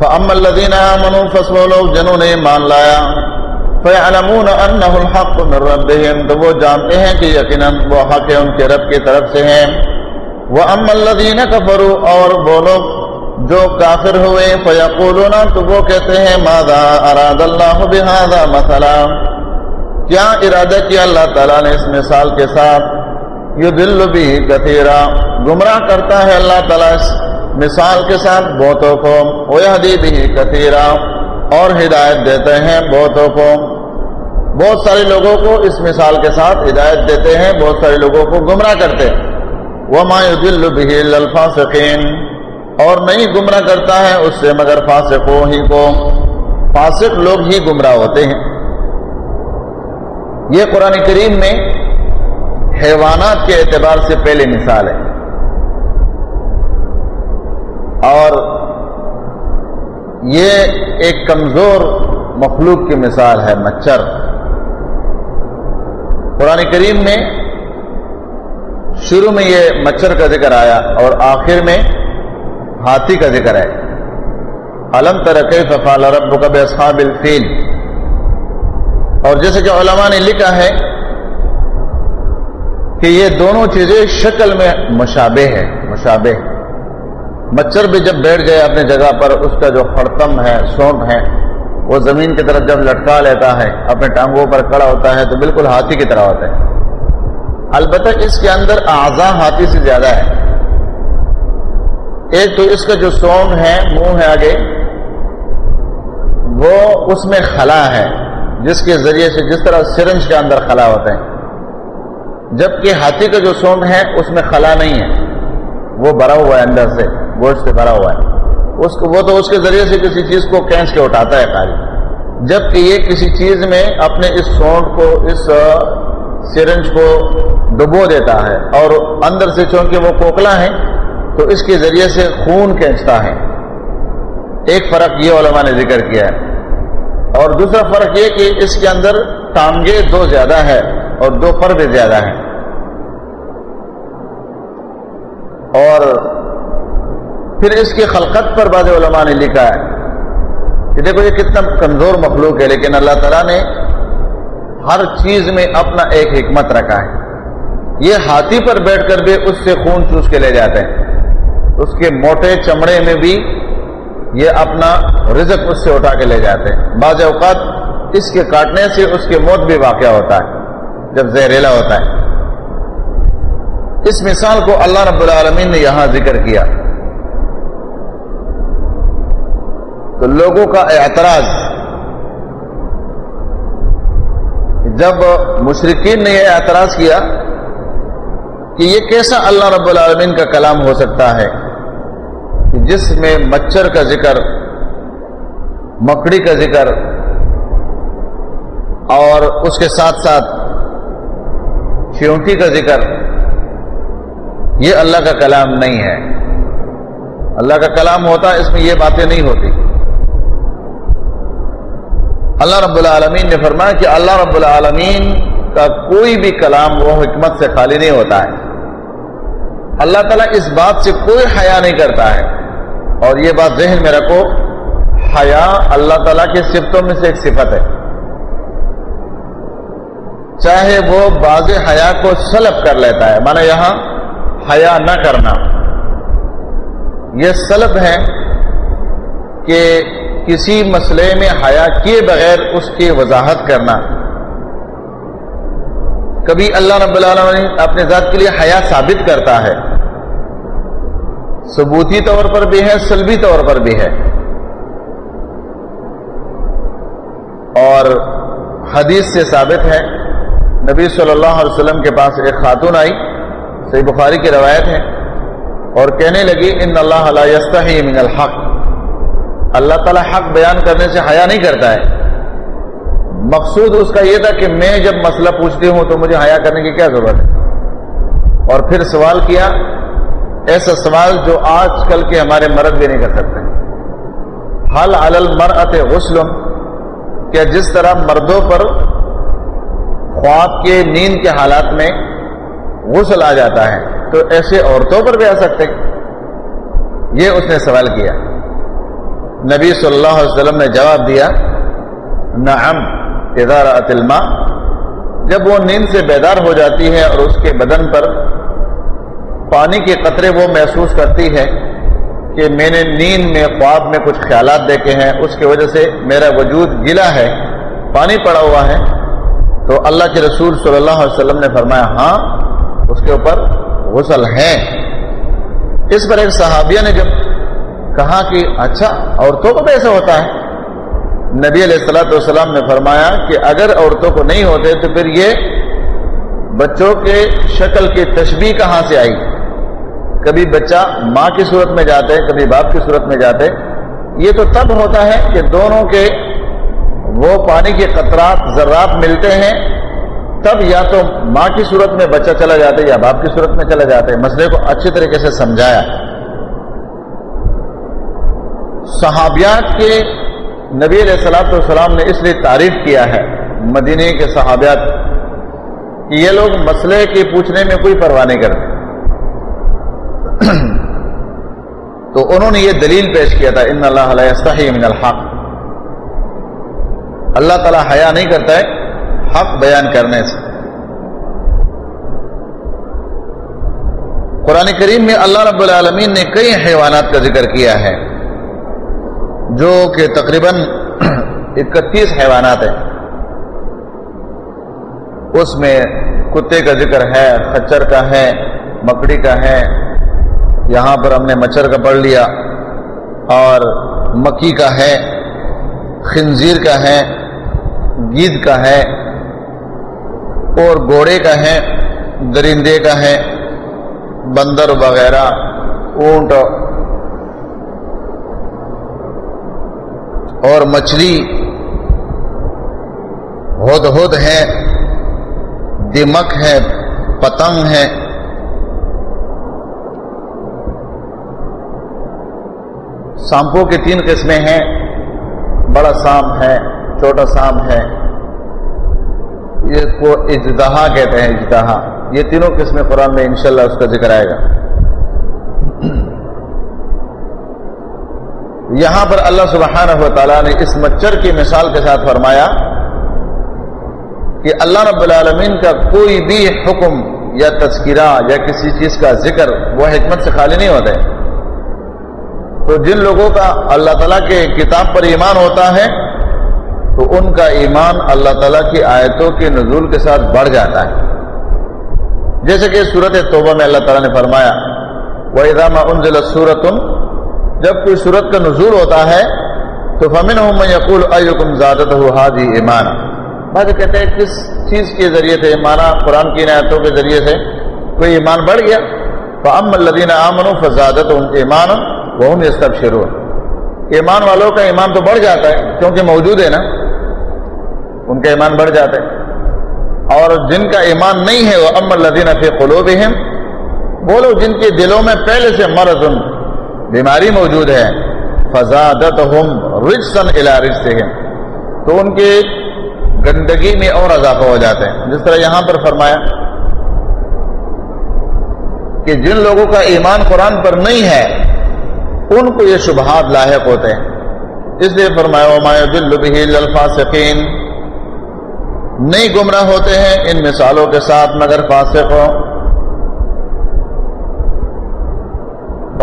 فاما الذين امنوا فسولوا جنوں نے مان لایا فیعلمون الحق من ربهم، تو وہ جانتے ہیں کہ یقینا وہ حق ہے، ان کے رب کی طرف سے ہے واما الذين كفروا، اور وہ لوگ جو کافر ہوئے، فیقولون، تو وہ کہتے ہیں، ماذا اراد اللہ بهذا مثلا؟ کیا ارادہ کیا اللہ تعالیٰ نے اس مثال کے ساتھ؟ یہ دل بھی کثیرا۔ گمراہ کرتا ہے اللہ تعالیٰ اس مثال کے ساتھ، بہتوں کو۔ وہ بھی کثیرا۔ اور ہدایت دیتے ہیں بہتوں کو۔ بہت سارے لوگوں کو اس مثال کے ساتھ ہدایت دیتے ہیں، بہت سارے لوگوں کو گمراہ کرتے۔ وہ مایو بھی الفاسقین۔ اور نہیں گمراہ کرتا ہے اس سے، مگر فاسقوں ہی کو۔ فاسق لوگ ہی گمراہ ہوتے ہیں۔ یہ قرآن کریم میں حیوانات کے اعتبار سے پہلی مثال ہے۔ اور یہ ایک کمزور مخلوق کی مثال ہے، مچھر۔ قرآن کریم میں شروع میں یہ مچھر کا ذکر آیا اور آخر میں ہاتھی کا ذکر ہے۔ علم ترقی ففال رب کب اصحاب الفیل۔ اور جیسے کہ علماء نے لکھا ہے کہ یہ دونوں چیزیں شکل میں مشابہ ہے مشابہ۔ مچھر بھی جب بیٹھ جائے اپنے جگہ پر، اس کا جو خڑتم ہے سونٹ ہے، وہ زمین کی طرف جب لٹکا لیتا ہے، اپنے ٹانگوں پر کھڑا ہوتا ہے، تو بالکل ہاتھی کی طرح ہوتا ہے۔ البتہ اس کے اندر اعضا ہاتھی سے زیادہ ہے۔ ایک تو اس کا جو سونگ ہے، منہ ہے آگے، وہ اس میں خلا ہے، جس کے ذریعے سے جس طرح سرنج کے اندر خلا ہوتا ہے۔ جبکہ ہاتھی کا جو سونگ ہے، اس میں خلا نہیں ہے۔ وہ بھرا ہوا ہے اندر سے، گوشت سے بھرا ہوا ہے۔ اس کو، وہ تو اس کے ذریعے سے کسی چیز کو کینچ کے اٹھاتا ہے قاری۔ جبکہ یہ کسی چیز میں اپنے اس سونڈ کو، اس سرنج کو ڈبو دیتا ہے اور اندر سے چونکہ وہ کوکلا ہے تو اس کے ذریعے سے خون کھینچتا ہے۔ ایک فرق یہ علماء نے ذکر کیا ہے۔ اور دوسرا فرق یہ کہ اس کے اندر ٹانگے دو زیادہ ہے اور دو پر بھی زیادہ ہے اور پھر اس کی خلقت پر بعض علماء نے لکھا ہے کہ دیکھو یہ کتنا کمزور مخلوق ہے، لیکن اللہ تعالیٰ نے ہر چیز میں اپنا ایک حکمت رکھا ہے۔ یہ ہاتھی پر بیٹھ کر بھی اس سے خون چوس کے لے جاتے ہیں۔ اس کے موٹے چمڑے میں بھی یہ اپنا رزق اس سے اٹھا کے لے جاتے ہیں۔ بعض اوقات اس کے کاٹنے سے اس کے موت بھی واقع ہوتا ہے، جب زہریلا ہوتا ہے۔ اس مثال کو اللہ رب العالمین نے یہاں ذکر کیا۔ تو لوگوں کا اعتراض، جب مشرقین نے یہ اعتراض کیا کہ یہ کیسا اللہ رب العالمین کا کلام ہو سکتا ہے۔ جس میں مچھر کا ذکر، مکڑی کا ذکر، اور اس کے ساتھ ساتھ چیونٹی کا ذکر، یہ اللہ کا کلام نہیں ہے۔ اللہ کا کلام ہوتا، اس میں یہ باتیں نہیں ہوتی۔ اللہ رب العالمین نے فرمایا کہ اللہ رب العالمین کا کوئی بھی کلام وہ حکمت سے خالی نہیں ہوتا ہے۔ اللہ تعالیٰ اس بات سے کوئی حیا نہیں کرتا ہے۔ اور یہ بات ذہن میں رکھو، حیا اللہ تعالیٰ کی صفتوں میں سے ایک صفت ہے۔ چاہے وہ باز حیا کو سلب کر لیتا ہے، مانا یہاں حیا نہ کرنا۔ یہ سلب ہے کہ کسی مسئلے میں حیا کیے بغیر اس کی وضاحت کرنا۔ کبھی اللہ رب العالمین اپنے ذات کے لیے حیا ثابت کرتا ہے۔ ثبوتی طور پر بھی ہے، سلبی طور پر بھی ہے۔ اور حدیث سے ثابت ہے، نبی صلی اللہ علیہ وسلم کے پاس ایک خاتون آئی، صحیح بخاری کی روایت ہے، اور کہنے لگی، ان اللہ علیہ من الحق. اللہ تعالیٰ حق بیان کرنے سے حیا نہیں کرتا ہے۔ مقصود اس کا یہ تھا کہ میں جب مسئلہ پوچھتی ہوں تو مجھے حیا کرنے کی کیا ضرورت ہے؟ اور پھر سوال کیا ایسا سوال جو آج کل کے ہمارے مرد بھی نہیں کر سکتے۔ حل المرأت غسل؟ کیا جس طرح مردوں پر خواب کے نیند کے حالات میں غسل آ جاتا ہے، تو ایسے عورتوں پر بھی آ سکتے۔ یہ اس نے سوال کیا۔ نبی صلی اللہ علیہ وسلم نے جواب دیا، نعم ادارہ الماء۔ جب وہ نیند سے بیدار ہو جاتی ہے اور اس کے بدن پر پانی کے قطرے وہ محسوس کرتی ہے کہ میں نے نیند میں، خواب میں کچھ خیالات دیکھے ہیں، اس کی وجہ سے میرا وجود گلا ہے، پانی پڑا ہوا ہے۔ تو اللہ کے رسول صلی اللہ علیہ وسلم نے فرمایا ہاں اس کے اوپر غسل ہے۔ اس پر ایک صحابیہ نے جب کہا کہ اچھا عورتوں کو بھی ایسا ہوتا ہے؟ نبی علیہ السلاۃ والسلام نے فرمایا کہ اگر عورتوں کو نہیں ہوتے تو پھر یہ بچوں کے شکل کی تشبیح کہاں سے آئی؟ کبھی بچہ ماں کی صورت میں جاتے کبھی باپ کی صورت میں جاتے یہ تو تب ہوتا ہے کہ دونوں کے وہ پانی کے قطرات ذرات ملتے ہیں، تب یا تو ماں کی صورت میں بچہ چلا جاتا ہے یا باپ کی صورت میں چلا جاتا ہے۔ مسئلے کو اچھی طریقے سے سمجھایا۔ صحابیات کے نبی علیہ السلام والسلام نے اس لیے تعریف کیا ہے مدینے کے صحابیات، کہ یہ لوگ مسئلے کے پوچھنے میں کوئی پرواہ نہیں کرتے۔ تو انہوں نے یہ دلیل پیش کیا تھا، ان اللہ علیہ من الحق. اللہ تعالیٰ حیا نہیں کرتا ہے حق بیان کرنے سے۔ قرآن کریم میں اللہ رب العالمین نے کئی حیوانات کا ذکر کیا ہے، جو کہ تقریباً اکتیس حیوانات ہیں۔ اس میں کتے کا ذکر ہے، خچر کا ہے، مکڑی کا ہے یہاں پر ہم نے مچھر کا پڑھ لیا اور مکی کا ہے، خنزیر کا ہے گید کا ہے، اور گھوڑے کا ہے، درندے کا ہے، بندر وغیرہ، اونٹ اور مچھلی ہد ہد ہے، دمک ہے، پتنگ ہے۔ سانپوں کی تین قسمیں ہیں۔ بڑا سانپ ہے، چھوٹا سانپ ہے۔ یہ کو اجدہا کہتے ہیں، اجدہا۔ یہ تینوں قسمیں قرآن میں انشاءاللہ اس کا ذکر آئے گا۔ یہاں پر اللہ سبحانہ و تعالیٰ نے اس مچھر کی مثال کے ساتھ فرمایا کہ اللہ رب العالمین کا کوئی بھی حکم یا تذکرہ یا کسی چیز کا ذکر وہ حکمت سے خالی نہیں ہوتا ہے۔ تو جن لوگوں کا اللہ تعالیٰ کے کتاب پر ایمان ہوتا ہے، تو ان کا ایمان اللہ تعالیٰ کی آیتوں کے نزول کے ساتھ بڑھ جاتا ہے۔ جیسے کہ صورت توبہ میں اللہ تعالیٰ نے فرمایا وہ ادامہ انزل صورت جب کوئی صورت کا نزول ہوتا ہے، تو فمن یقول ایکم زیادت ہو حاجی ایمان بعد کہتے ہیں، کس چیز کے ذریعے سے ایمانہ قرآن کی نعتوں کے ذریعے سے کوئی ایمان بڑھ گیا؟ فام الدین امن فضادت ایمان وہ سب شروع ایمان والوں کا ایمان تو بڑھ جاتا ہے، کیونکہ موجود ہے نا۔ ان کا ایمان بڑھ جاتا ہے۔ اور جن کا ایمان نہیں ہے، وہ ام الدین فی قلوب وہ لوگ جن کے دلوں میں پہلے سے مرض، بیماری موجود ہے۔ فضادت ہم رجسن الا رجسہم۔ تو ان کے گندگی میں اور اضافہ ہو جاتے ہیں جس طرح یہاں پر فرمایا کہ جن لوگوں کا ایمان قرآن پر نہیں ہے ان کو یہ شبہات لاحق ہوتے ہیں۔ اس لیے فرمایا الفاسقین نہیں گمراہ ہوتے ہیں ان مثالوں کے ساتھ مگر فاسق ہو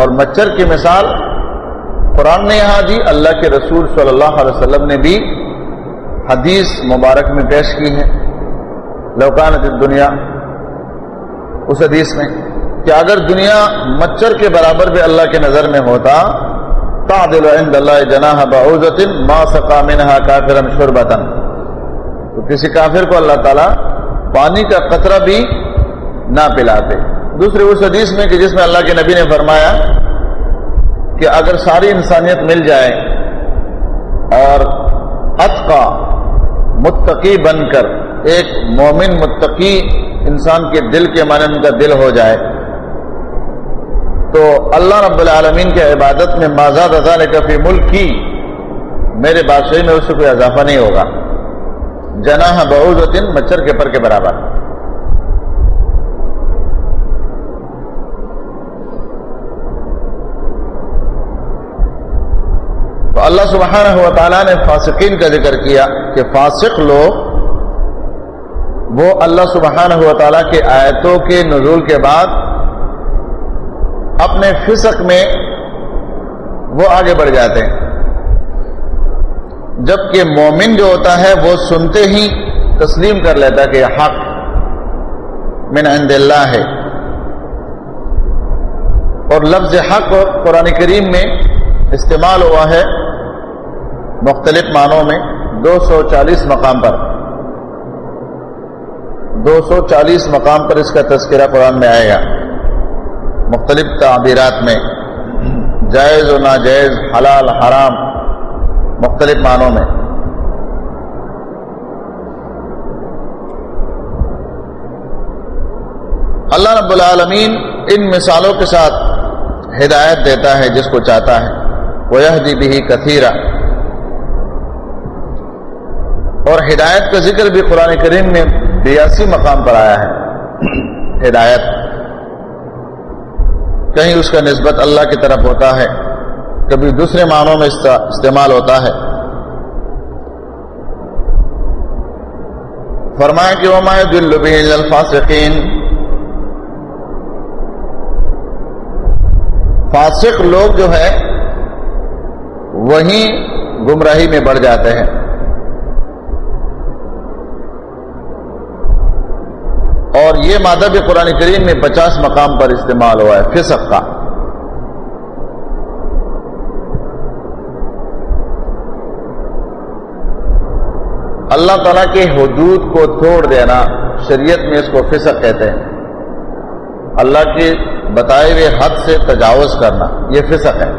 اور مچھر کی مثال، قرآن نے یہاں دی، اللہ کے رسول صلی اللہ علیہ وسلم نے بھی حدیث مبارک میں پیش کی ہے۔ لوکانت دنیا اس حدیث میں۔ کہ اگر دنیا مچھر کے برابر بھی اللہ کے نظر میں ہوتا، تعدل عند اللہ جناح بعوزت ما سقا منها کافرا شربتا۔ تو کسی کافر کو اللہ تعالیٰ پانی کا قطرہ بھی نہ پلاتے۔ دوسرے اس حدیث میں کہ جس میں اللہ کے نبی نے فرمایا کہ اگر ساری انسانیت مل جائے اور اتقا، متقی بن کر، ایک مومن متقی انسان کے دل کے مانند کا دل ہو جائے تو اللہ رب العالمین کے عبادت میں مازاد ازال کفی ملک کی میرے بادشاہی میں اس سے کوئی اضافہ نہیں ہوگا۔ جناح بہوز مچھر کے پر کے برابر۔ تو اللہ سبحانہ و تعالیٰ نے فاسقین کا ذکر کیا کہ فاسق لوگ وہ اللہ سبحانہ و تعالیٰ کے آیتوں کے نزول کے بعد اپنے فسق میں وہ آگے بڑھ جاتے ہیں۔ جبکہ مومن جو ہوتا ہے وہ سنتے ہی تسلیم کر لیتا کہ یہ حق من عند اللہ ہے۔ اور لفظ حق قرآن کریم میں استعمال ہوا ہے مختلف معنوں میں دو سو چالیس مقام پر۔ دو سو چالیس مقام پر اس کا تذکرہ قرآن میں آئے گا۔ مختلف تعبیرات میں، جائز و ناجائز، حلال، حرام، مختلف معنوں میں۔ اللہ رب العالمین ان مثالوں کے ساتھ ہدایت دیتا ہے جس کو چاہتا ہے۔ وہ دی بھی کثیرہ اور ہدایت کا ذکر بھی قرآن کریم میں بیاسی مقام پر آیا ہے۔ ہدایت۔ کہیں اس کا نسبت اللہ کی طرف ہوتا ہے، کبھی دوسرے معنوں میں استعمال ہوتا ہے۔ فرمائے کہ وما دل الفاسقین فاسق لوگ جو ہے وہی گمراہی میں بڑھ جاتے ہیں۔ اور یہ مادہ بھی قرآن کریم میں پچاس مقام پر استعمال ہوا ہے، فسق کا۔ اللہ تعالیٰ کے حدود کو توڑ دینا شریعت میں اس کو فسق کہتے ہیں۔ اللہ کے بتائے ہوئے حد سے تجاوز کرنا، یہ فسق ہے۔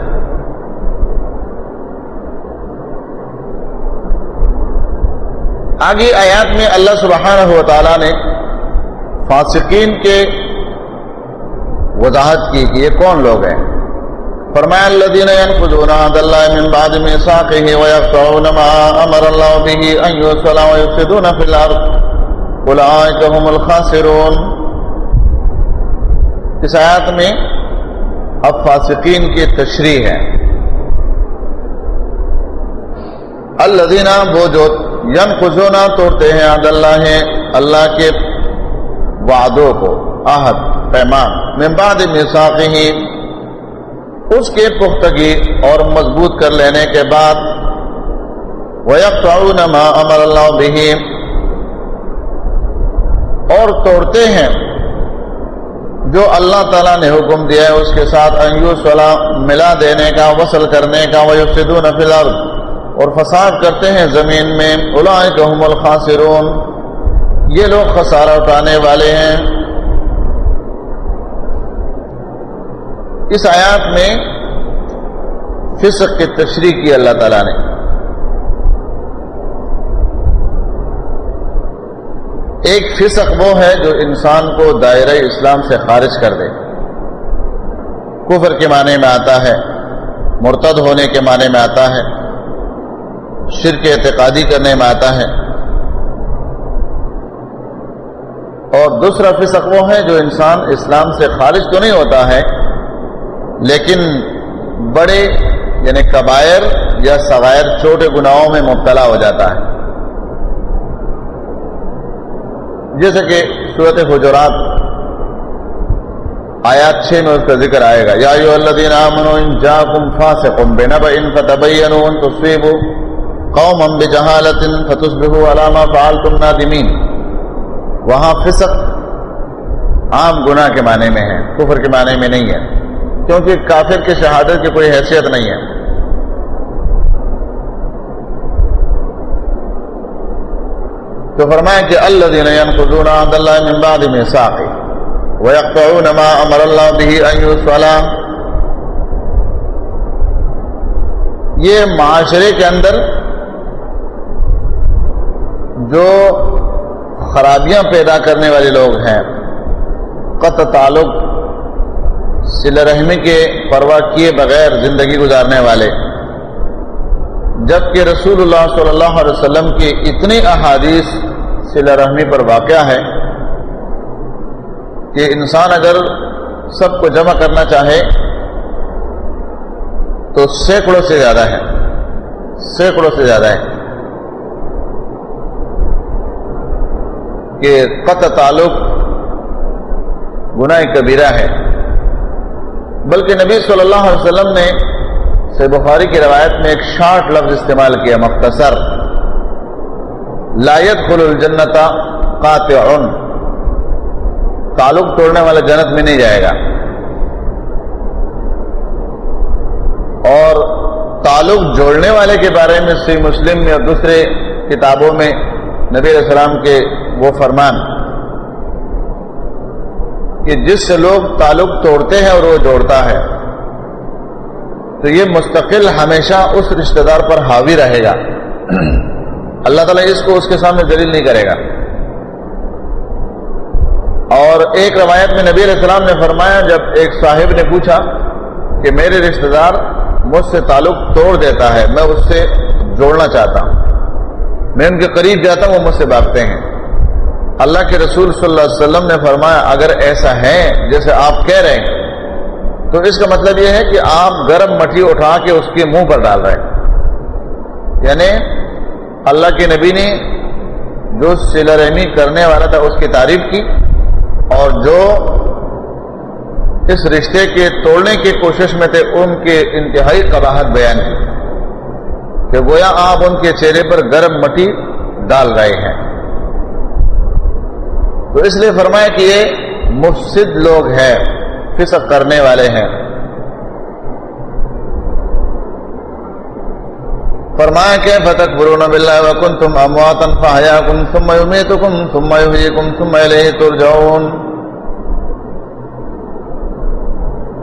آگے آیات میں اللہ سبحانہ و تعالیٰ نے فاسقین کے وضاحت کی کہ یہ کون لوگ ہیں؟ فرمایا الذين ينقضون عهد الله من بعد ميثاقه ويقطعون ما امر الله به ان يوصل ويفسدون في الارض. اولئك هم الخاسرون. اس آیات میں اب فاسقین کی تشریح ہے۔ الذين وہ جو ينقضون توڑتے ہیں عهد الله اللہ کے وعدوں کو آہد پیمان میں ممباد مساقی اس کے پختگی اور مضبوط کر لینے کے بعد وَيَقْتَعُونَ مَا أَمَرَ اللَّهُ بِهِ اور توڑتے ہیں جو اللہ تعالیٰ نے حکم دیا ہے، اس کے ساتھ انیوس والا ملا دینے کا، وصل کرنے کا، وَيُفْسِدُونَ فِي الْأَرْضِ، اور فساد کرتے ہیں زمین میں اولئک هم الخاسرون۔ یہ لوگ خسارہ اٹھانے والے ہیں۔ اس آیات میں فسق کی تشریح کی اللہ تعالی نے۔ ایک فسق وہ ہے جو انسان کو دائرہ اسلام سے خارج کر دے۔ کفر کے معنی میں آتا ہے، مرتد ہونے کے معنی میں آتا ہے، شرک اعتقادی کرنے میں آتا ہے۔ اور دوسرا فسق وہ ہے جو انسان اسلام سے خارج تو نہیں ہوتا ہے، لیکن بڑے یعنی کبائر یا سغائر چھوٹے گناہوں میں مبتلا ہو جاتا ہے۔ جیسے کہ صورت حجرات آیات چھ میں اس کا ذکر آئے گا۔ یا ایو الذین آمنوا ان جاکم فاسقن بنبأ فتبینوا ان تصیبوا قوما بجہالت فتصبحوا علی ما فعلتم نادمین۔ وہاں فسق عام گناہ کے معنی میں ہے، کفر کے معنی میں نہیں ہے، کیونکہ کافر کی شہادت کی کوئی حیثیت نہیں ہے۔ تو فرمائیں کہ الذین ينقضون عهد الله من بعد ميثاقه ويقطعون ما امر الله به ان يوصل یہ معاشرے کے اندر جو خرابیاں پیدا کرنے والے لوگ ہیں۔ قط تعلق سل رحمی کے پرواہ کیے بغیر زندگی گزارنے والے۔ جبکہ رسول اللہ صلی اللہ علیہ وسلم کی اتنی احادیث سلا رحمی پر واقع ہے کہ انسان اگر سب کو جمع کرنا چاہے تو سینکڑوں سے زیادہ ہے سینکڑوں سے زیادہ ہے کہ قط تعلق گناہ کبیرہ ہے۔ بلکہ نبی صلی اللہ علیہ وسلم نے سے بخاری کی روایت میں ایک شارٹ لفظ استعمال کیا، مختصر۔ لایت خل الجنتا قاطع۔ تعلق توڑنے والا جنت میں نہیں جائے گا۔ اور تعلق جوڑنے والے کے بارے میں سی مسلم یا دوسرے کتابوں میں نبی علیہ السلام کے وہ فرمان کہ جس سے لوگ تعلق توڑتے ہیں اور وہ جوڑتا ہے، تو یہ مستقل ہمیشہ اس رشتہ دار پر حاوی رہے گا۔ اللہ تعالیٰ اس کو اس کے سامنے دلیل نہیں کرے گا۔ اور ایک روایت میں نبی علیہ السلام نے فرمایا، جب ایک صاحب نے پوچھا کہ میرے رشتہ دار مجھ سے تعلق توڑ دیتا ہے، میں اس سے جوڑنا چاہتا ہوں، میں ان کے قریب جاتا ہوں، وہ مجھ سے بھاگتے ہیں۔ اللہ کے رسول صلی اللہ علیہ وسلم نے فرمایا، اگر ایسا ہے، جیسے آپ کہہ رہے ہیں، تو اس کا مطلب یہ ہے کہ آپ گرم مٹھی اٹھا کے اس کے منہ پر ڈال رہے ہیں۔ یعنی اللہ کے نبی نے جو سل رحمی کرنے والا تھا، اس کی تعریف کی اور جو اس رشتے کے توڑنے کی کوشش میں تھے، ان کے انتہائی قباحت بیان کی کہ گویا آپ ان کے چہرے پر گرم مٹی ڈال رہے ہیں۔ تو اس لیے فرمایا کہ یہ مفسد لوگ ہیں، فسق کرنے والے ہیں۔ فرمایا کہ فتق برون بلّہ وکن تم امواتن فایا کم سم امیت کم سم کم سم ترجعون۔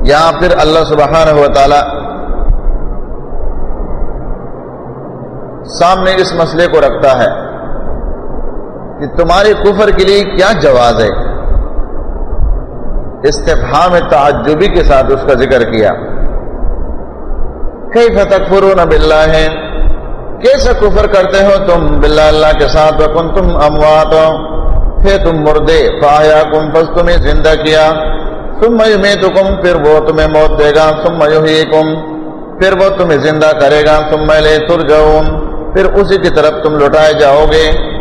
یہاں پھر اللہ سبحانہ و تعالی سامنے اس مسئلے کو رکھتا ہے۔ کہ تمہارے کفر کے لیے کیا جواز ہے؟ استفہام تعجبی کے ساتھ اس کا ذکر کیا۔ کئی فتح فرون بلّہ ہے کیسا کفر کرتے ہو تم بلّہ اللہ کے ساتھ؟ وکن تم اموات پھر تم مردے۔ پایا کم بس تمہیں زندہ کیا۔ تم میں تو کم پھر وہ تمہیں موت دے گا۔ تم ہی کم پھر وہ تمہیں زندہ کرے گا۔ تم میں لے تر جاؤں پھر اسی کی طرف تم لوٹائے جاؤ گے۔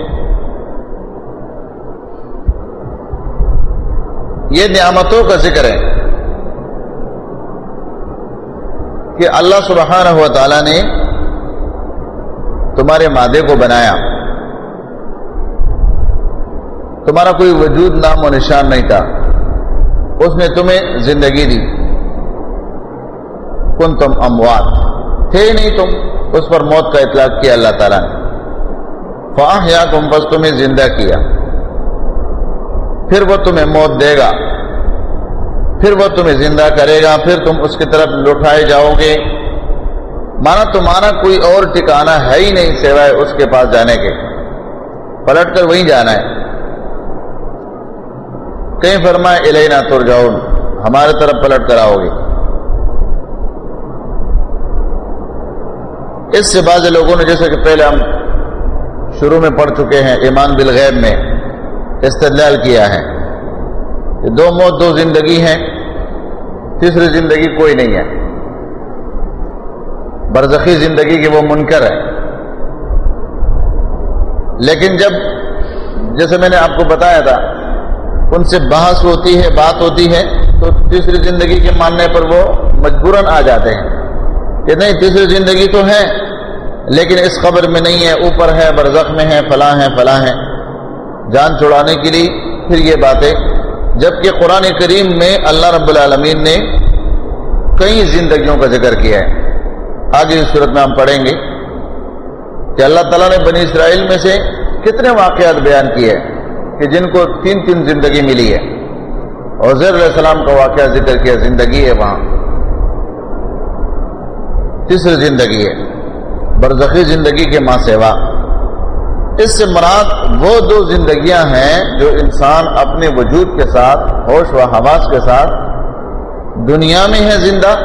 یہ نعمتوں کا ذکر ہے کہ اللہ سبحانہ ہوا تعالیٰ نے تمہارے مادے کو بنایا۔ تمہارا کوئی وجود، نام و نشان نہیں تھا۔ اس نے تمہیں زندگی دی۔ کن تم اموات۔ تھے نہیں تم۔ اس پر موت کا اطلاق کیا اللہ تعالیٰ نے۔ فاہ یا تم بس تمہیں زندہ کیا۔ پھر وہ تمہیں موت دے گا۔ پھر وہ تمہیں زندہ کرے گا۔ پھر تم اس کی طرف لٹھائے جاؤ گے۔ مانا تمہارا کوئی اور ٹھکانا ہے ہی نہیں سوائے اس کے پاس جانے کے۔ پلٹ کر وہیں جانا ہے۔ کہیں فرمائے، الینا تر جاؤ ہمارے طرف پلٹ کر آؤ گے۔ اس سے بعض لوگوں نے جیسے کہ پہلے ہم شروع میں پڑھ چکے ہیں، ایمان بالغیب میں۔ استدلال کیا ہے دو موت دو زندگی ہیں، تیسری زندگی کوئی نہیں ہے۔ برزخی زندگی کی وہ منکر ہے۔ لیکن جب جیسے میں نے آپ کو بتایا تھا، ان سے بحث ہوتی ہے، بات ہوتی ہے، تو تیسری زندگی کے ماننے پر وہ مجبوراً آ جاتے ہیں۔ کہ نہیں، تیسری زندگی تو ہے، لیکن اس قبر میں نہیں ہے، اوپر ہے، برزخ میں ہے، فلاں ہے فلاں ہے۔ جان چھڑانے کے لیے پھر یہ باتیں، جبکہ قرآن کریم میں اللہ رب العالمین نے کئی زندگیوں کا ذکر کیا ہے۔ آگے اس صورت میں ہم پڑھیں گے کہ اللہ تعالیٰ نے بنی اسرائیل میں سے کتنے واقعات بیان کیے کہ جن کو تین تین زندگی ملی ہے۔ اور زیر علیہ السلام کا واقعہ ذکر کیا، زندگی ہے وہاں۔ تیسری زندگی ہے، برزخی زندگی کے ماں سیوا۔ اس سے مراد وہ دو زندگیاں ہیں جو انسان اپنے وجود کے ساتھ، ہوش و حواس کے ساتھ دنیا میں ہے زندہ،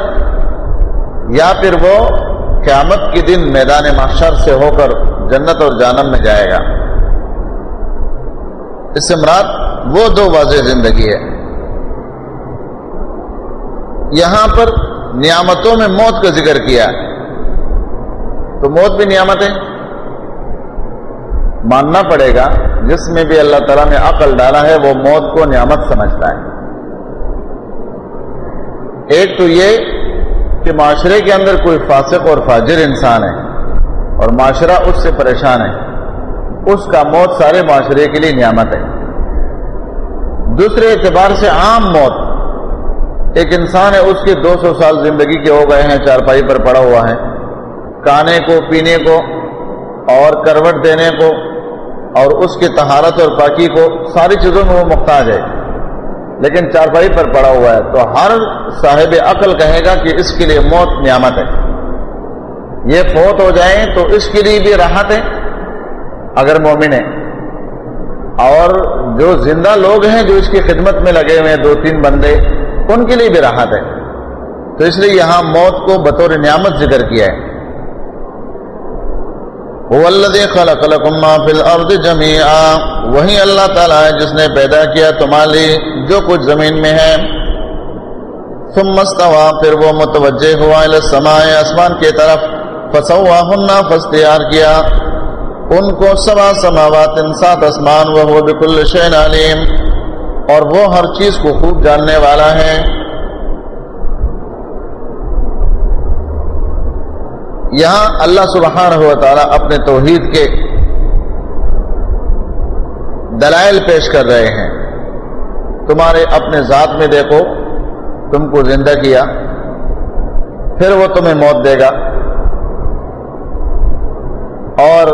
یا پھر وہ قیامت کے دن میدان معاشر سے ہو کر جنت اور جانم میں جائے گا۔ اس سے مراد وہ دو واضح زندگی ہے۔ یہاں پر نعمتوں میں موت کا ذکر کیا۔ تو موت بھی نعمت ہے ماننا پڑے گا، جس میں بھی اللہ تعالیٰ نے عقل ڈالا ہے، وہ موت کو نعمت سمجھتا ہے۔ ایک تو یہ کہ معاشرے کے اندر کوئی فاسق اور فاجر انسان ہے اور معاشرہ اس سے پریشان ہے۔ اس کا موت سارے معاشرے کے لیے نعمت ہے۔ دوسرے اعتبار سے عام موت، ایک انسان ہے، اس کے دو سو سال زندگی کے ہو گئے ہیں، چارپائی پر پڑا ہوا ہے۔ کانے کو، پینے کو اور کروٹ دینے کو اور اس کی تہارت اور پاکی کو ساری چیزوں میں وہ محتاج ہے۔ لیکن چارپائی پر پڑا ہوا ہے تو ہر صاحب عقل کہے گا کہ اس کے لیے موت نعمت ہے۔ یہ فوت ہو جائیں تو اس کے لیے بھی راحت ہے اگر مومن ہے اور جو زندہ لوگ ہیں جو اس کی خدمت میں لگے ہوئے ہیں، دو تین بندے، ان کے لیے بھی راحت ہے۔ تو اس لیے یہاں موت کو بطور نعمت ذکر کیا ہے۔ خلق لكم ما في الارض جميعا. وہی اللہ تعالیٰ ہے جس نے پیدا کیا تمہاری جو کچھ زمین میں ہے۔ ثم استوى، پھر وہ متوجہ ہوا السماء، آسمان کی طرف۔ فسواهن، فاستیار کیا۔ ان کو سوا سماوات، سات اسمان وہ بكل شيء علیم اور وہ ہر چیز کو خوب جاننے والا ہے۔ یہاں اللہ سبحانہ و تعالی اپنے توحید کے دلائل پیش کر رہے ہیں۔ تمہارے اپنے ذات میں دیکھو، تم کو زندہ کیا، پھر وہ تمہیں موت دے گا۔ اور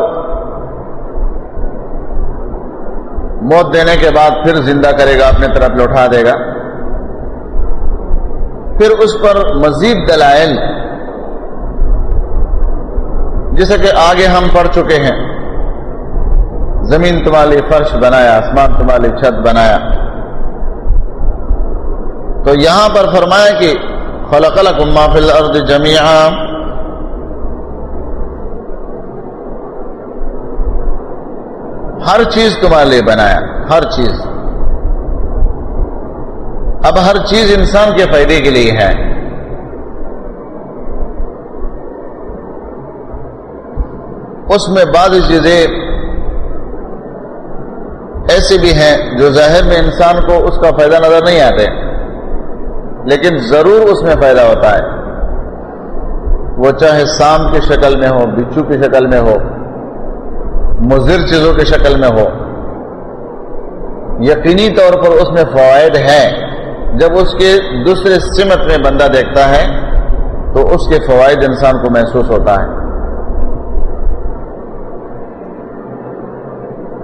موت دینے کے بعد پھر زندہ کرے گا، اپنے طرف لوٹا دے گا۔ پھر اس پر مزید دلائل جیسے کہ آگے ہم پڑھ چکے ہیں۔ زمین تمہاری فرش بنایا، آسمان تمہاری چھت بنایا۔ تو یہاں پر فرمایا کہ فلق الما فل ارد جمیا ہر چیز تمہارے لیے بنایا، ہر چیز۔ اب ہر چیز انسان کے فائدے کے لیے ہے۔ اس میں بعض چیزیں ایسی بھی ہیں جو ظاہر میں انسان کو اس کا فائدہ نظر نہیں آتے، لیکن ضرور اس میں فائدہ ہوتا ہے۔ وہ چاہے سام کی شکل میں ہو بچو کی شکل میں ہو، مضر چیزوں کی شکل میں ہو، یقینی طور پر اس میں فوائد ہے جب اس کے دوسرے سمت میں بندہ دیکھتا ہے، تو اس کے فوائد انسان کو محسوس ہوتا ہے۔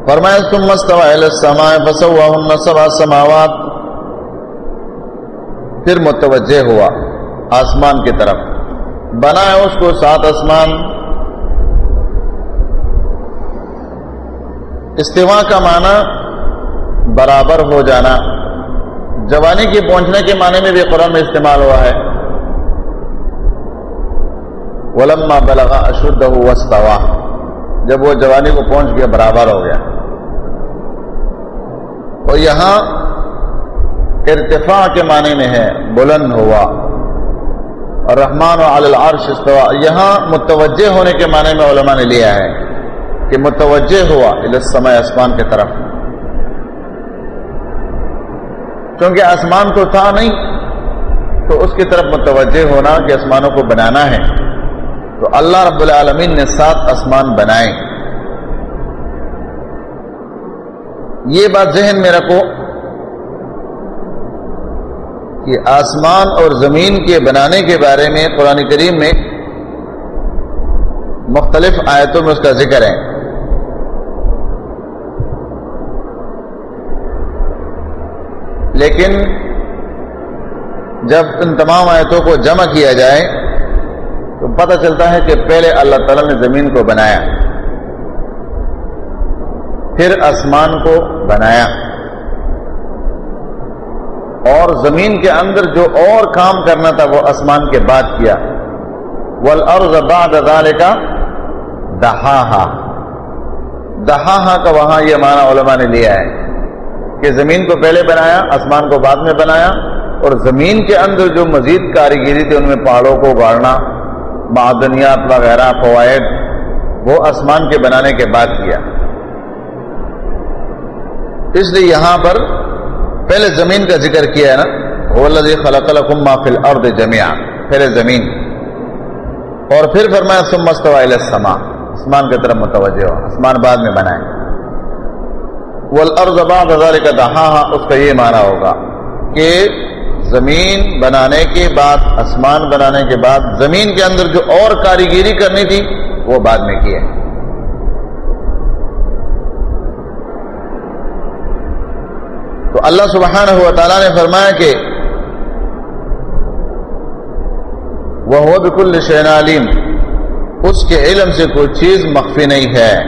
فرمایا تم مستوا سبا سماوات۔ پھر متوجہ ہوا آسمان کی طرف۔ بنایا اس کو سات آسمان۔ استوا کا معنی برابر ہو جانا۔ جوانی کے پہنچنے کے معنی میں بھی قرآن میں استعمال ہوا ہے۔ ولما بلغا اشد وسطوا جب وہ جوانی کو پہنچ گیا، برابر ہو گیا۔ اور یہاں ارتفاع کے معنی میں ہے، بلند ہوا۔ اور رحمان و العرش استوا یہاں متوجہ ہونے کے معنی میں علماء نے لیا ہے کہ متوجہ ہوا السماء، آسمان کی طرف۔ کیونکہ آسمان تو تھا نہیں، تو اس کی طرف متوجہ ہونا کہ آسمانوں کو بنانا ہے۔ تو اللہ رب العالمین نے سات آسمان بنائے۔ یہ بات ذہن میں رکھو کہ آسمان اور زمین کے بنانے کے بارے میں قرآن کریم میں مختلف آیتوں میں اس کا ذکر ہے۔ لیکن جب ان تمام آیتوں کو جمع کیا جائے پتہ چلتا ہے کہ پہلے اللہ تعالیٰ نے زمین کو بنایا، پھر آسمان کو بنایا۔ اور زمین کے اندر جو اور کام کرنا تھا، وہ آسمان کے بعد کیا۔ والارض بعد ذالک دہاہا دہاہا کا وہاں یہ معنی علماء نے لیا ہے کہ زمین کو پہلے بنایا، آسمان کو بعد میں بنایا، اور زمین کے اندر جو مزید کاریگری تھی، ان میں پہاڑوں کو گاڑنا۔ معدنیات وغیرہ، فوائد، وہ آسمان کے بنانے کے بعد کیا۔ اس لیے یہاں پر پہلے زمین کا ذکر کیا ہے نا خلق لكم ما في الارض جميعا پہلے زمین۔ اور پھر فرمایا، ثم استوى الى السماء۔ آسمان کی طرف متوجہ ہو، آسمان بعد میں بنائے۔ والارض بعد ذلك دحاها، اس کا یہ معنی ہوگا کہ زمین بنانے کے بعد، آسمان بنانے کے بعد زمین کے اندر جو اور کاریگری کرنی تھی، وہ بعد میں کی ہے۔ تو اللہ سبحانہ ہوا تعالیٰ نے فرمایا کہ وہ ہو بکل شین علیم اس کے علم سے کوئی چیز مخفی نہیں ہے۔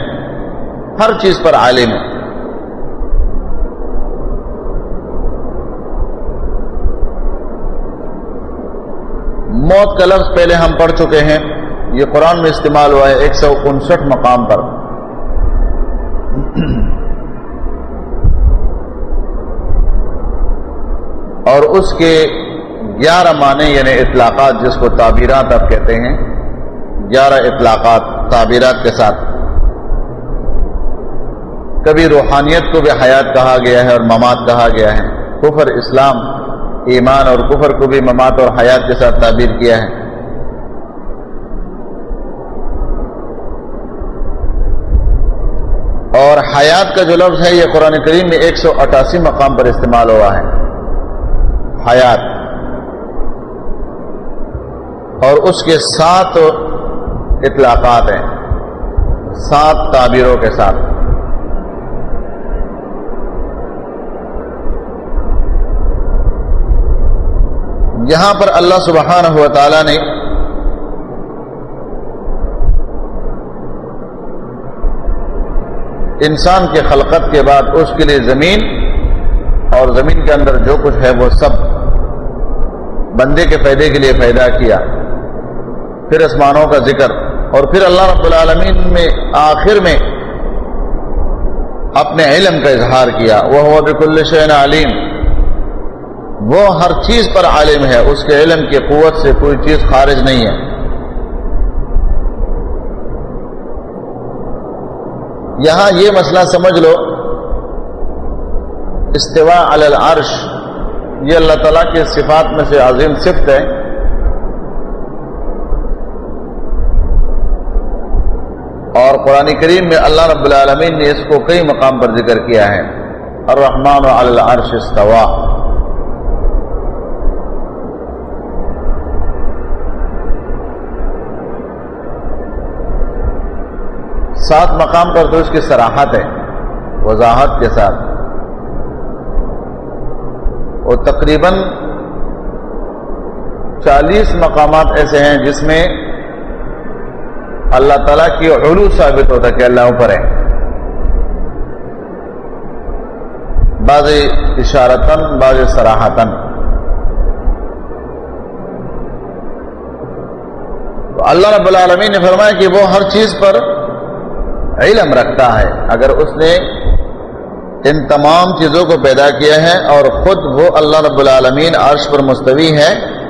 ہر چیز پر عالم ہے۔ موت کا لفظ پہلے ہم پڑھ چکے ہیں۔ یہ قرآن میں استعمال ہوا ہے ایک سو انسٹھ مقام پر۔ اور اس کے گیارہ معنی یعنی اطلاقات جس کو تعبیرات آپ کہتے ہیں، گیارہ اطلاقات تعبیرات کے ساتھ۔ کبھی روحانیت کو بھی حیات کہا گیا ہے اور مماد کہا گیا ہے۔ کفر اسلام ایمان اور کفر کو بھی مماد اور حیات کے ساتھ تعبیر کیا ہے۔ اور حیات کا جو لفظ ہے، یہ قرآن کریم میں ایک سو اٹھاسی مقام پر استعمال ہوا ہے۔ حیات۔ اور اس کے سات اطلاقات ہیں۔ سات تعبیروں کے ساتھ۔ یہاں پر اللہ سبحانہ ہوا تعالی نے انسان کے خلقت کے بعد اس کے لیے زمین اور زمین کے اندر جو کچھ ہے وہ سب بندے کے فائدے کے لیے پیدا کیا۔ پھر آسمانوں کا ذکر اور پھر اللہ رب العالمین میں آخر میں اپنے علم کا اظہار کیا۔ وہ ہوا بکل شین علیم وہ ہر چیز پر عالم ہے، اس کے علم کی قوت سے کوئی چیز خارج نہیں ہے۔ یہاں یہ مسئلہ سمجھ لو۔ استوا علی العرش، یہ اللہ تعالیٰ کے صفات میں سے عظیم صفت ہے۔ اور قرآن کریم میں اللہ رب العالمین نے اس کو کئی مقام پر ذکر کیا ہے۔ الرحمن علی العرش استوا سات مقام پر تو اس کی سراحت ہے، وضاحت کے ساتھ۔ اور تقریباً چالیس مقامات ایسے ہیں جس میں اللہ تعالیٰ کی علو ثابت ہوتا ہے کہ اللہ اوپر ہے۔ بعض اشارتن بعض سراہتن اللہ رب العالمین نے فرمایا کہ وہ ہر چیز پر علم رکھتا ہے۔ اگر اس نے ان تمام چیزوں کو پیدا کیا ہے اور خود وہ اللہ رب العالمین عرش پر مستوی ہے،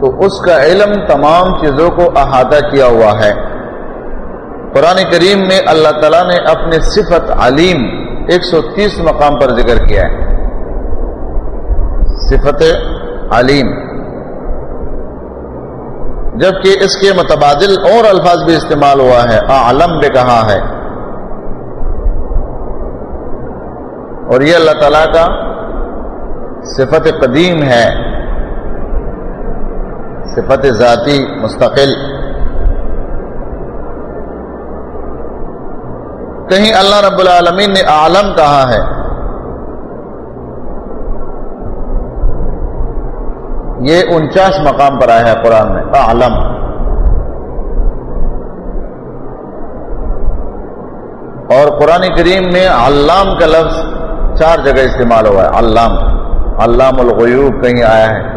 تو اس کا علم تمام چیزوں کو احاطہ کیا ہوا ہے۔ قرآن کریم میں اللہ تعالیٰ نے اپنے صفت علیم ایک سو تیس مقام پر ذکر کیا ہے۔ صفت علیم۔ جبکہ اس کے متبادل اور الفاظ بھی استعمال ہوا ہے۔ عالم بھی کہا ہے۔ اور یہ اللہ تعالیٰ کا صفت قدیم ہے۔ صفت ذاتی مستقل۔ کہیں اللہ رب العالمین نے عالم کہا ہے۔ یہ انچاس مقام پر آیا ہے قرآن میں، اعلم۔ اور قرآن کریم میں علام کا لفظ چار جگہ استعمال ہوا ہے، علام۔ علام الغیوب کہیں آیا ہے۔